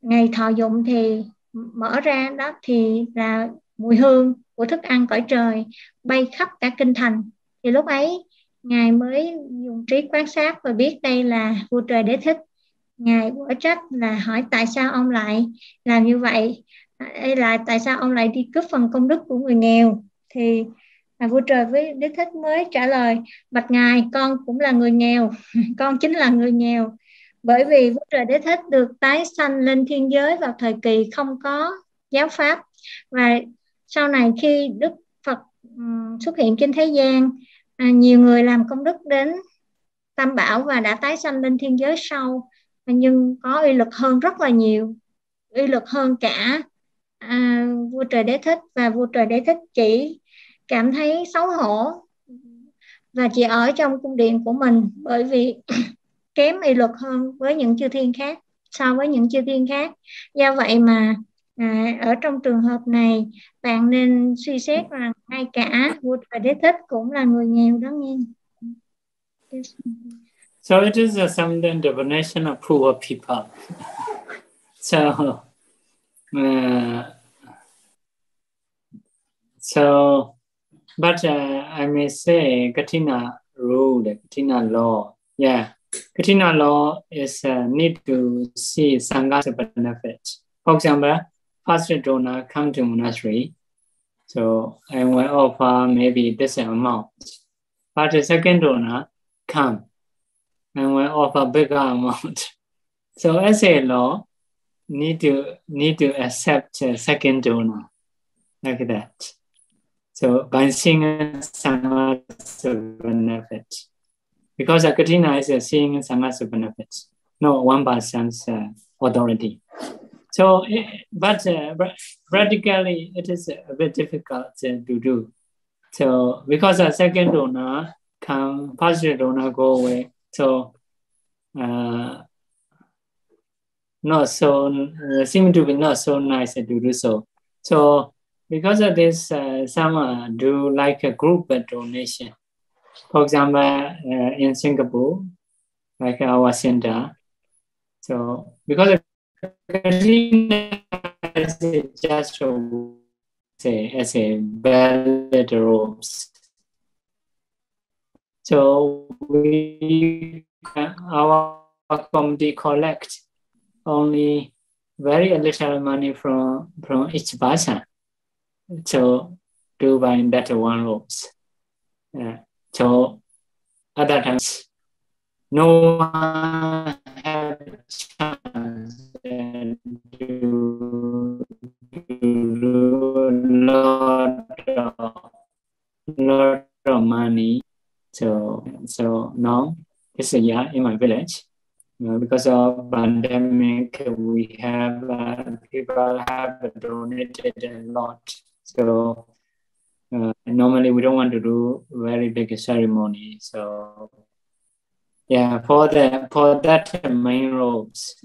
ngày thọ dụng thì mở ra đó thì là mùi hương của thức ăn cõi trời bay khắp cả kinh thành. Thì lúc ấy ngài mới dùng trí quan sát và biết đây là vua trời đế thích. Ngài quả trách là hỏi tại sao ông lại làm như vậy? Đây là tại sao ông lại đi cướp phần công đức của người nghèo? Thì là vua trời với đế thích mới trả lời bạch ngài con cũng là người nghèo con chính là người nghèo bởi vì vua trời đế thích được tái sanh lên thiên giới vào thời kỳ không có giáo pháp. Và sau này khi đức phật xuất hiện trên thế gian à, nhiều người làm công đức đến tam bảo và đã tái sanh lên thiên giới sau. Nhưng có uy lực hơn rất là nhiều uy lực hơn cả à, vua trời đế thích. Và vua trời đế thích chỉ cảm thấy xấu hổ và chỉ ở trong cung điện của mình. Bởi vì kém y luật hơn với những chư thiên khác so với những chư thiên khác do vậy mà à, ở trong trường hợp này bạn nên suy xét rằng ngay cả vua trời đế thích cũng là người nghèo đó nghe So it is a some divination of poor people. so uh, so but uh, I may say Katina rule, Katina law. Yeah, Katina law is uh, need to see Sangha's benefit. For example, first donor come to monastery, so I will offer maybe this amount. But the second donor come and will offer bigger amount. So as a law, need to need to accept a second donor like that. So by seeing Sangha's benefit. Because a Katina is seeing Sangha's benefits, no one person's uh, authority. So, but uh, practically it is a bit difficult uh, to do. So because a second donor can, first donor go away. So uh, not so, uh, seem to be not so nice to do so. So because of this, uh, some uh, do like a group donation. For example, uh, in Singapore, like our center. So because a just say as a valid robes. So we our committee collect only very little money from from each person so do by that one. Uh, so at that time, no one have chance to do lot of, lot of money. So so now this year in my village, uh, because of pandemic, we have uh, people have donated a lot so uh, normally we don't want to do very big ceremony. So yeah, for the for that main robes,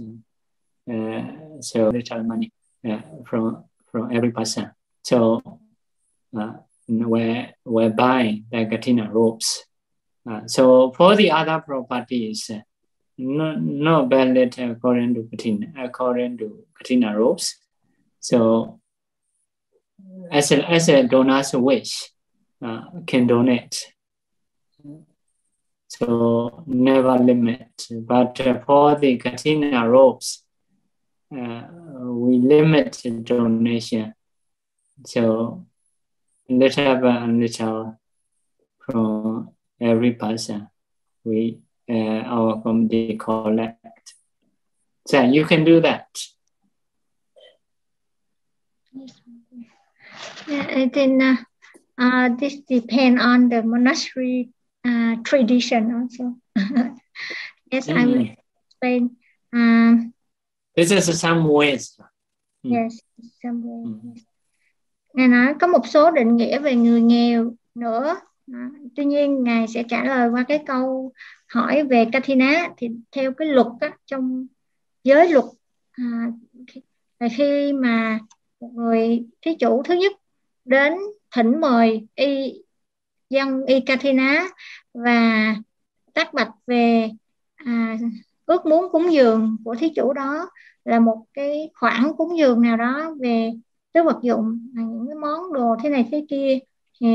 uh, so little money uh, from from every person. So uh, we're we're buying the Katina robes. Uh, so for the other properties, uh, no no valid according to Katina according to Katina robes. So as a, as a donor's wish uh, can donate. So never limit. But for the Katina robes, uh, we limit donation. So little by little from every person, we uh, our committee collect. So you can do that. Yeah, I think uh, uh, this depend on the monastery uh, tradition also. yes, mm. I will explain. Um, this is some ways. Ừ. Yes, somewhere. Ừ. Ngài nói có một số định nghĩa về người nghèo nữa. À, tuy nhiên ngài sẽ trả lời qua cái câu hỏi về Kathina thì theo cái luật á, trong giới luật à, khi mà một người thí chủ thứ nhất đến thỉnh mời y dân y Katina và tác bạch về à, ước muốn cúng dường của thí chủ đó là một cái khoản cúng dường nào đó về cái vật dụng là những cái món đồ thế này thế kia. Thì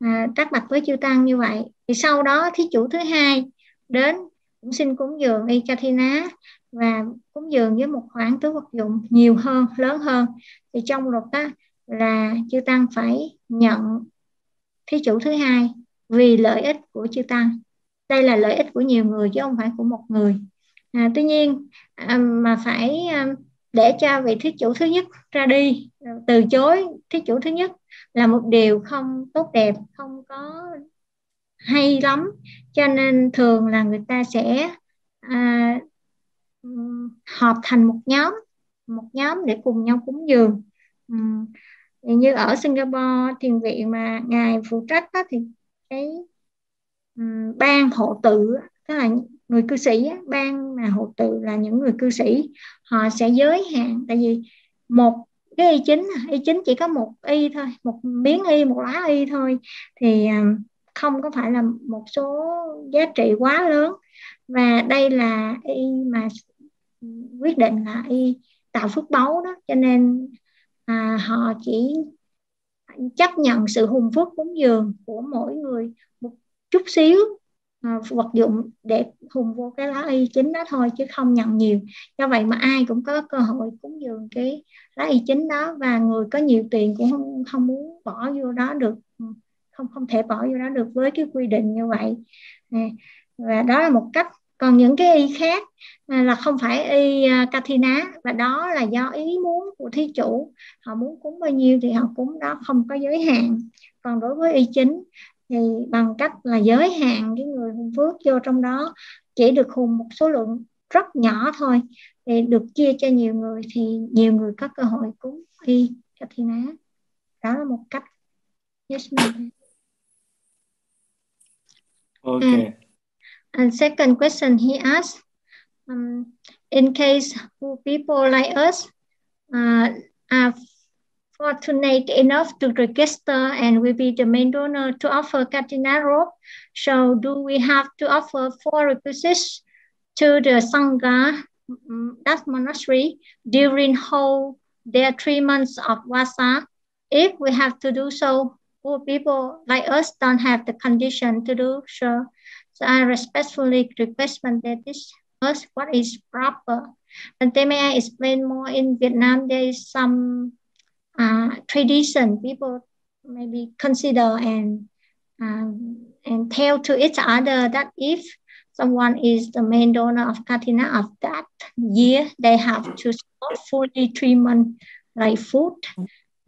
à, tác bạch với chư tăng như vậy. Thì sau đó thí chủ thứ hai đến cũng xin cúng dường y Katina và cúng dường với một khoản tứ vật dụng nhiều hơn lớn hơn. Thì trong luật đó là chư tăng phải nhận thí chủ thứ hai vì lợi ích của chư tăng. Đây là lợi ích của nhiều người chứ không phải của một người. À, tuy nhiên à, mà phải à, để cho vị thí chủ thứ nhất ra đi từ chối thí chủ thứ nhất là một điều không tốt đẹp không có hay lắm. Cho nên thường là người ta sẽ à, họp thành một nhóm một nhóm để cùng nhau cúng dường. Ừ. như ở Singapore thiền viện mà ngài phụ trách đó, thì cái um, ban hộ tự tức là người cư sĩ ban mà hộ tự là những người cư sĩ họ sẽ giới hạn. Tại vì một cái y chính y chính chỉ có một y thôi một miếng y một lá y thôi. Thì à, không có phải là một số giá trị quá lớn và đây là y mà quyết định là y tạo phước báu đó. Cho nên à, họ chỉ chấp nhận sự hùng phước cúng dường của mỗi người một chút xíu à, vật dụng để hùng vô cái lá y chính đó thôi chứ không nhận nhiều. Do vậy mà ai cũng có cơ hội cúng dường cái lá y chính đó và người có nhiều tiền cũng không không muốn bỏ vô đó được không không thể bỏ vô đó được với cái quy định như vậy. À, và đó là một cách. Còn những cái y khác à, là không phải y à, kathina và đó là do ý muốn của thí chủ. Họ muốn cúng bao nhiêu thì họ cúng đó không có giới hạn. Còn đối với y chính thì bằng cách là giới hạn cái người hùng phước vô trong đó chỉ được hùng một số lượng rất nhỏ thôi thì được chia cho nhiều người thì nhiều người có cơ hội cúng y kathina. Đó là một cách. Yes ma'am. Okay. And, and second question he asked, um, in case people like us uh, are fortunate enough to register and will be the main donor to offer Katina robe, so do we have to offer four requisites to the Sangha, um, that monastery, during whole their three months of Vasa? If we have to do so, poor people like us don't have the condition to do so. So I respectfully request that this first what is proper. And then may I explain more in Vietnam, there is some uh, tradition people maybe consider and um, and tell to each other that if someone is the main donor of Katina of that year, they have to stop fully months like food,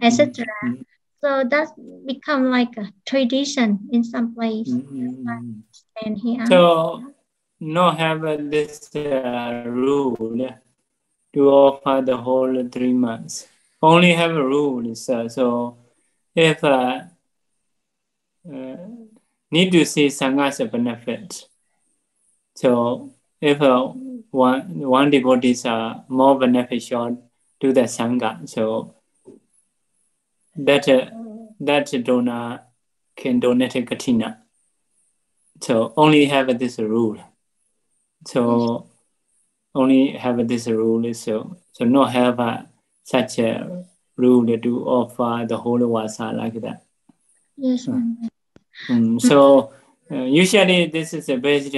etc. Mm-hmm. So that's become like a tradition in some place. Mm-hmm. And he so no have this uh, rule to offer the whole three months. Only have a rule. So, so if uh, uh, need to see Sangha's benefit. So if uh, one one devotees are more beneficial to the Sangha, so that uh, that donor can donate a katina. So only have this rule. So only have this rule. So so not have a, such a rule to offer the whole wasa like that. Yes. Um, so uh, usually this is a based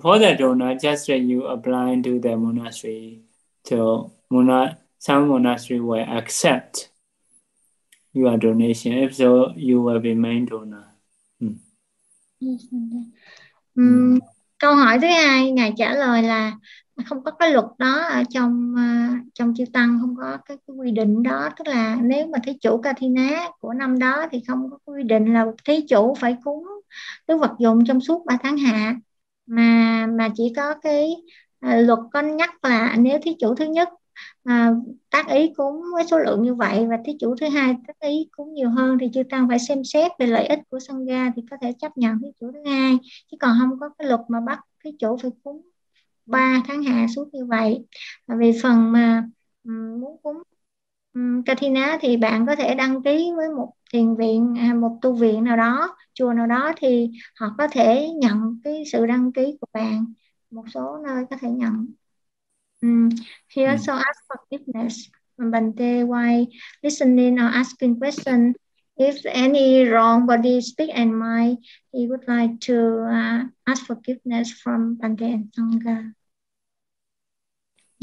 for the donor. Just uh, you apply to the monastery. So mona, some monastery will accept your donation. If so, you will be main donor. Mm. Um, câu hỏi thứ hai ngài trả lời là không có cái luật đó ở trong uh, trong chư tăng không có cái, cái quy định đó. Tức là nếu mà thí chủ Kathina của năm đó thì không có quy định là thí chủ phải cúng tứ vật dụng trong suốt 3 tháng hạ. Mà mà chỉ có cái uh, luật có nhắc là nếu thí chủ thứ nhất à, tác ý cúng với số lượng như vậy và thí chủ thứ hai tác ý cúng nhiều hơn thì chư tăng phải xem xét về lợi ích của sangha thì có thể chấp nhận thí chủ thứ hai. Chứ còn không có cái luật mà bắt thí chủ phải cúng ba tháng hạ suốt như vậy. À, vì phần mà muốn cúng um, Katina thì bạn có thể đăng ký với một thiền viện à, một tu viện nào đó chùa nào đó thì họ có thể nhận cái sự đăng ký của bạn. Một số nơi có thể nhận um, he also asked forgiveness Bante while listening or asking question if any wrong body speak and mind he would like to uh, ask forgiveness from Bante and Sangha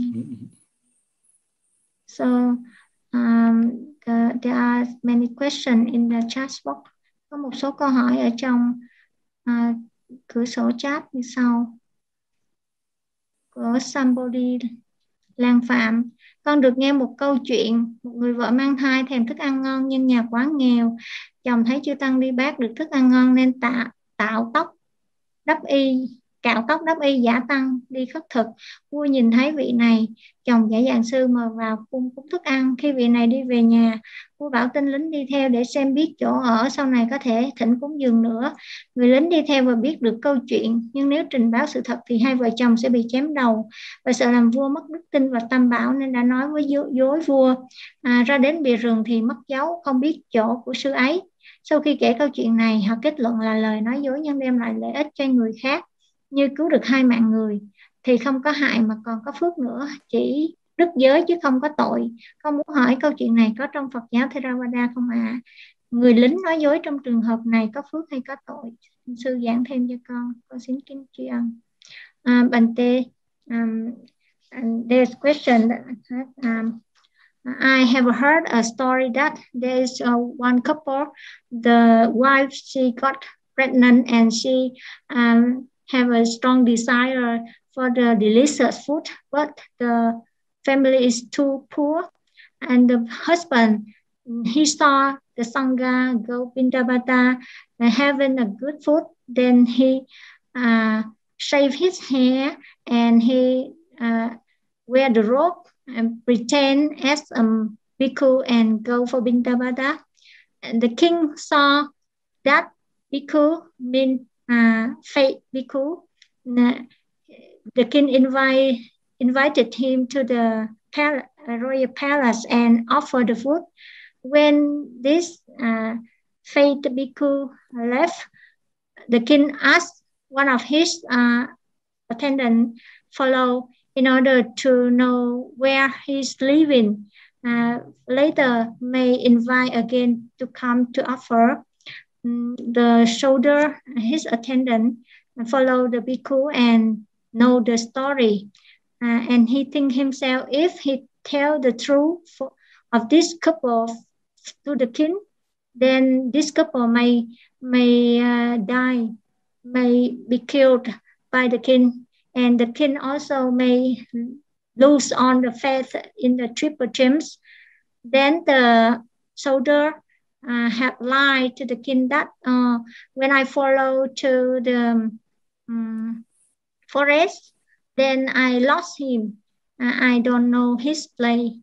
mm-hmm. so um, the, there are many questions in the chat box. Có một số câu hỏi ở trong uh, cửa sổ chat như sau. Của somebody lang Phạm, con được nghe một câu chuyện, một người vợ mang thai thèm thức ăn ngon nhưng nhà quá nghèo. Chồng thấy chưa tăng đi bác được thức ăn ngon nên tạo, tạo tóc đắp y cạo tóc đắp y giả tăng đi khất thực. Vua nhìn thấy vị này chồng giả dạng sư mời vào cung cúng thức ăn. Khi vị này đi về nhà vua bảo tên lính đi theo để xem biết chỗ ở sau này có thể thỉnh cúng dường nữa. Người lính đi theo và biết được câu chuyện nhưng nếu trình báo sự thật thì hai vợ chồng sẽ bị chém đầu. Và sợ làm vua mất đức tin và tâm bảo nên đã nói với dối, dối vua à, ra đến bìa rừng thì mất dấu không biết chỗ của sư ấy. Sau khi kể câu chuyện này họ kết luận là lời nói dối nhưng đem lại lợi ích cho người khác như cứu được hai mạng người thì không có hại mà còn có phước nữa. Chỉ đức giới chứ không có tội. Con muốn hỏi câu chuyện này có trong Phật giáo Theravada không ạ? À? người lính nói dối trong trường hợp này có phước hay có tội? Sư giảng thêm cho con. Con xin kính tri ân. Uh, tê um, there's question that um, I have heard a story that there's uh, one couple the wife she got pregnant and she um, have a strong desire for the delicious food, but the family is too poor. And the husband, he saw the Sangha go Pindabata having a good food. Then he uh, shave his hair and he uh, wear the robe and pretend as a um, bhikkhu and go for Pindabata. And the king saw that bhikkhu mean uh, Faith Bhikkhu. The king invite, invited him to the pal- royal palace and offered the food. When this uh, Faith Bhikkhu left, the king asked one of his uh, attendant follow in order to know where he's living. Uh, later may invite again to come to offer the soldier, his attendant, follow the bhikkhu and know the story. Uh, and he think himself, if he tell the truth for, of this couple to the king, then this couple may may uh, die, may be killed by the king, and the king also may lose on the faith in the triple gems. Then the soldier uh, have lied to the king that uh, when I follow to the um, forest, then I lost him. Uh, I don't know his place.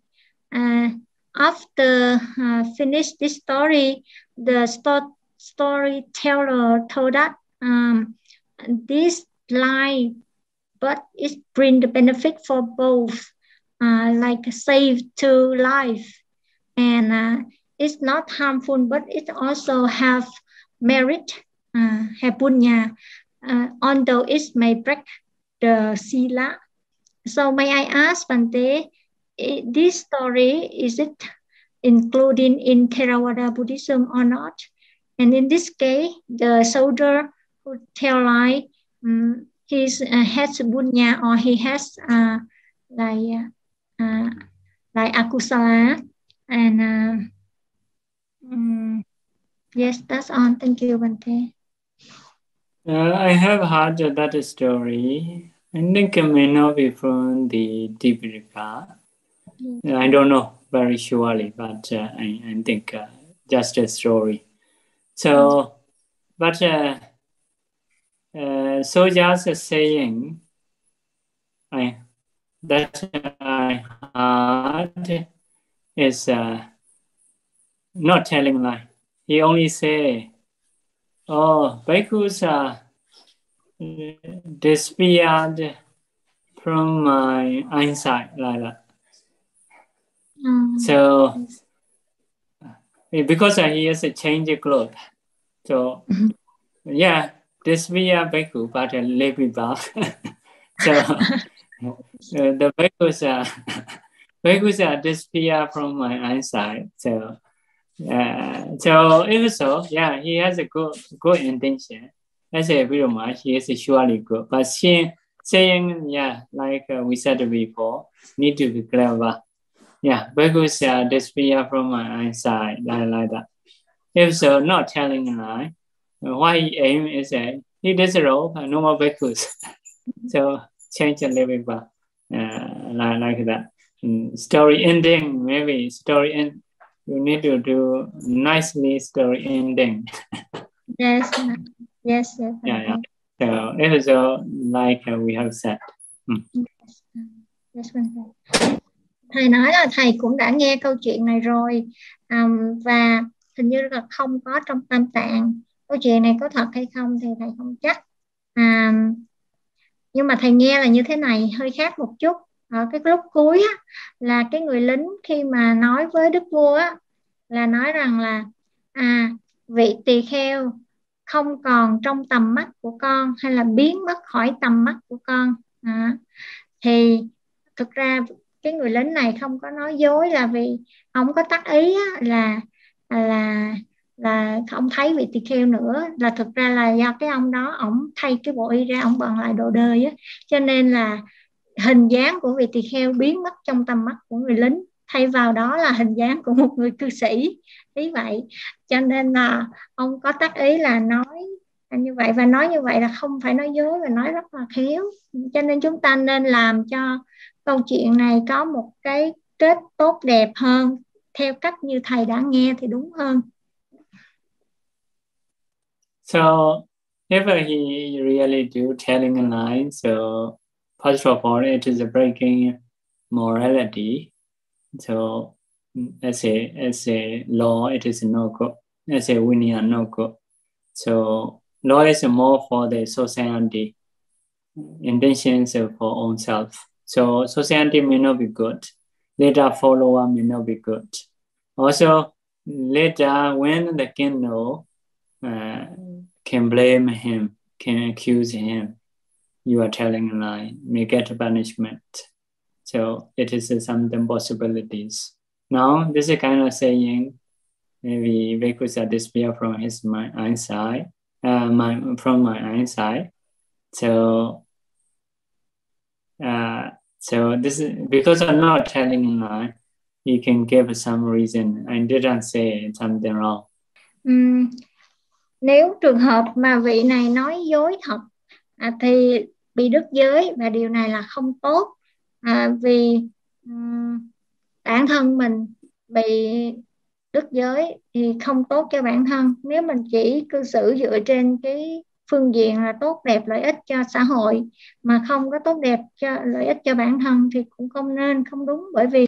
Uh, after uh, finish this story, the sto- storyteller told that um, this lie, but it bring the benefit for both, uh, like save two life, and it's not harmful, but it also have merit, uh, have punya, uh, although it may break the sila. So may I ask Bante, this story, is it included in Theravada Buddhism or not? And in this case, the soldier who tell lie, um, he uh, has bunya or he has uh, like uh, like akusala and uh, Mm. Yes, that's all. Thank you, Bante. Uh, I have heard that story. I think it may not be from the Dipika. Mm. I don't know very surely, but uh, I, I, think uh, just a story. So, but uh, uh, so just saying, I that I heard is uh, not telling lie. He only say, "Oh, bhikkhus are disappeared from my eyesight like that." Mm. So because he has a change of clothes, so yeah, disappear bhikkhu, but a little back. so uh, the bhikkhus are bhikkhus are disappear from my eyesight. So uh, so if so, yeah, he has a good good intention. As a much, he is surely good. But saying, saying yeah, like uh, we said before, need to be clever. Yeah, bhikkhus are disappear from my eyesight, like, like that. If so, not telling a lie. Why aim is that he does a but no more bhikkhus. so change a little bit, but uh, like, like that. Mm, story ending, maybe story end you need to do nicely story ending. yes, yes, yes. Yeah, yeah. So it is all like uh, we have said. Mm. Yes, yes, thầy nói là thầy cũng đã nghe câu chuyện này rồi um, và hình như là không có trong tam tạng câu chuyện này có thật hay không thì thầy không chắc à, nhưng mà thầy nghe là như thế này hơi khác một chút ở cái lúc cuối á, là cái người lính khi mà nói với đức vua á, là nói rằng là à vị tỳ kheo không còn trong tầm mắt của con hay là biến mất khỏi tầm mắt của con. À, thì thực ra cái người lính này không có nói dối là vì ông có tác ý á, là là là không thấy vị tỳ kheo nữa. Là thực ra là do cái ông đó ông thay cái bộ y ra ông bận lại đồ đời á. Cho nên là hình dáng của vị tỳ kheo biến mất trong tầm mắt của người lính. Thay vào đó là hình dáng của một người cư sĩ. Ý vậy. Cho nên là ông có tác ý là nói như vậy. Và nói như vậy là không phải nói dối và nói rất là khéo. Cho nên chúng ta nên làm cho câu chuyện này có một cái kết tốt đẹp hơn. Theo cách như thầy đã nghe thì đúng hơn. So if he really do telling a lie, so first of all, it is a breaking morality. So as a as a law, it is no good. As a winning no good. So law is more for the society, intentions for own self. So society may not be good. Later follower may not be good. Also later when the king know uh, can blame him, can accuse him, you are telling a lie, may get a punishment. So it is some possibilities. Now, this is kind of saying maybe Vikusa disappear from his my eyesight, uh, my, from my eyesight. So, uh, so this is because I'm not telling a lie. You can give some reason. I didn't say something wrong. Um, nếu trường hợp mà vị này nói dối thật à, thì bị đứt giới và điều này là không tốt. À, vì um, bản thân mình bị đứt giới thì không tốt cho bản thân. Nếu mình chỉ cư xử dựa trên cái phương diện là tốt đẹp lợi ích cho xã hội mà không có tốt đẹp cho lợi ích cho bản thân thì cũng không nên không đúng. Bởi vì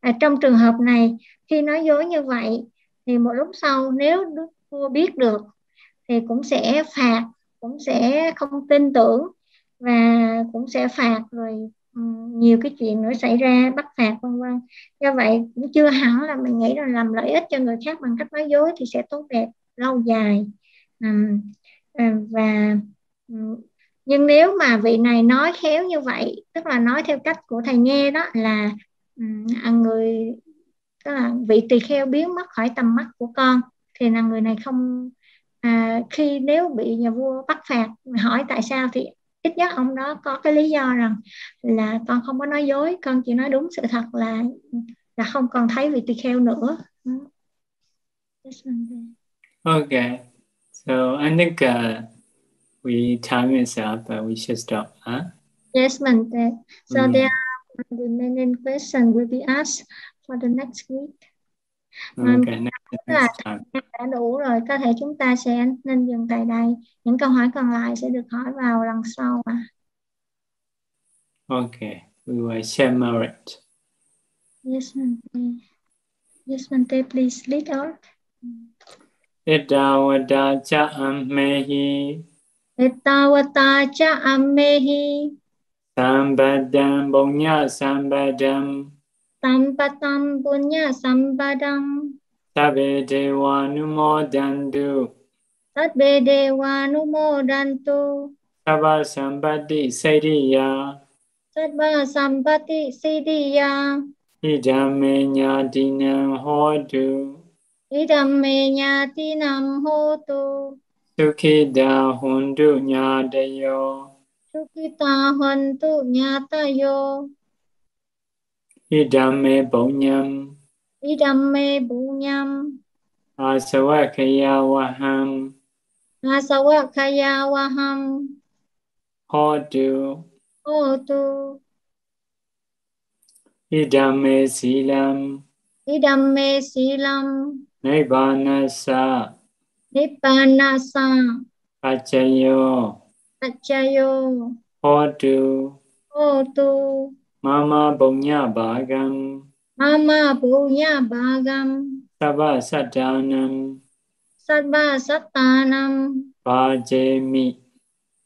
à, trong trường hợp này khi nói dối như vậy thì một lúc sau nếu đức vua biết được thì cũng sẽ phạt cũng sẽ không tin tưởng và cũng sẽ phạt rồi ừ, nhiều cái chuyện nữa xảy ra bắt phạt vân vân. Do vậy cũng chưa hẳn là mình nghĩ là làm lợi ích cho người khác bằng cách nói dối thì sẽ tốt đẹp lâu dài. Ừ, ừ, và nhưng nếu mà vị này nói khéo như vậy tức là nói theo cách của thầy nghe đó là à, người tức là vị tỳ kheo biến mất khỏi tầm mắt của con thì là người này không à, khi nếu bị nhà vua bắt phạt hỏi tại sao thì ít nhất ông đó có cái lý do rằng là con không có nói dối con chỉ nói đúng sự thật là là không còn thấy vị tỳ kheo nữa okay so I think uh, we time is up but we should stop huh? yes Mante. so mm. there are the remaining questions will be asked for the next week Okay, next, next time. đã đủ rồi, có thể chúng ta sẽ nên dừng tại đây. Những câu hỏi còn lại sẽ được hỏi vào lần sau. À. Okay, we will share merit. Yes, Bante. Yes, Bante, please lead out. Itawata cha ammehi Etawata cha ammehi Sambadam punya sambadam sampatam punya sambadam Sabbe devanumodantu Satbe devanumodantu Sabba sambati sariya Satva sampati siddhiya. Idame nyatinam hotu. Idamme nyatinam hotu. Sukhida hundu nyadayo Sukita hontu nyatayo Idame punyam Idamme bunyam Asawakaya waham Asawakaya waham Hotu hotu Idame silam Idamme silam Nibbanasa. Nippanasa Pachayo Acchayo Hotu hotu Mama punya bhagam Mama punya bagam Sabba sadanam Sarva sattanam Bhajemi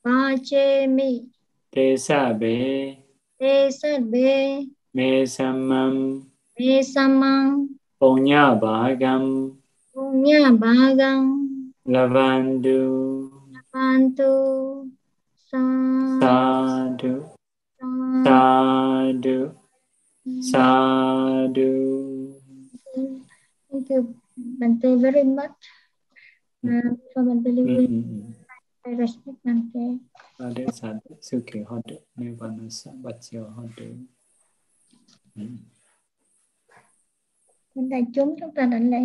Vachemi Tesabe Te sarve Me samam Me samang Punya bhagam Punya bagam Lavandu. Pantu Sadhu Sadhu Sadhu. Sadhu. Thank you, Bante, very much. Uh, for Bante Living, Mm-hmm. I respect Bante. Sadhu Sadhu. Sukhi Hodu Nibbanasa Pachayo Hodu Mm. Bên đại chúng chúng ta đảnh lễ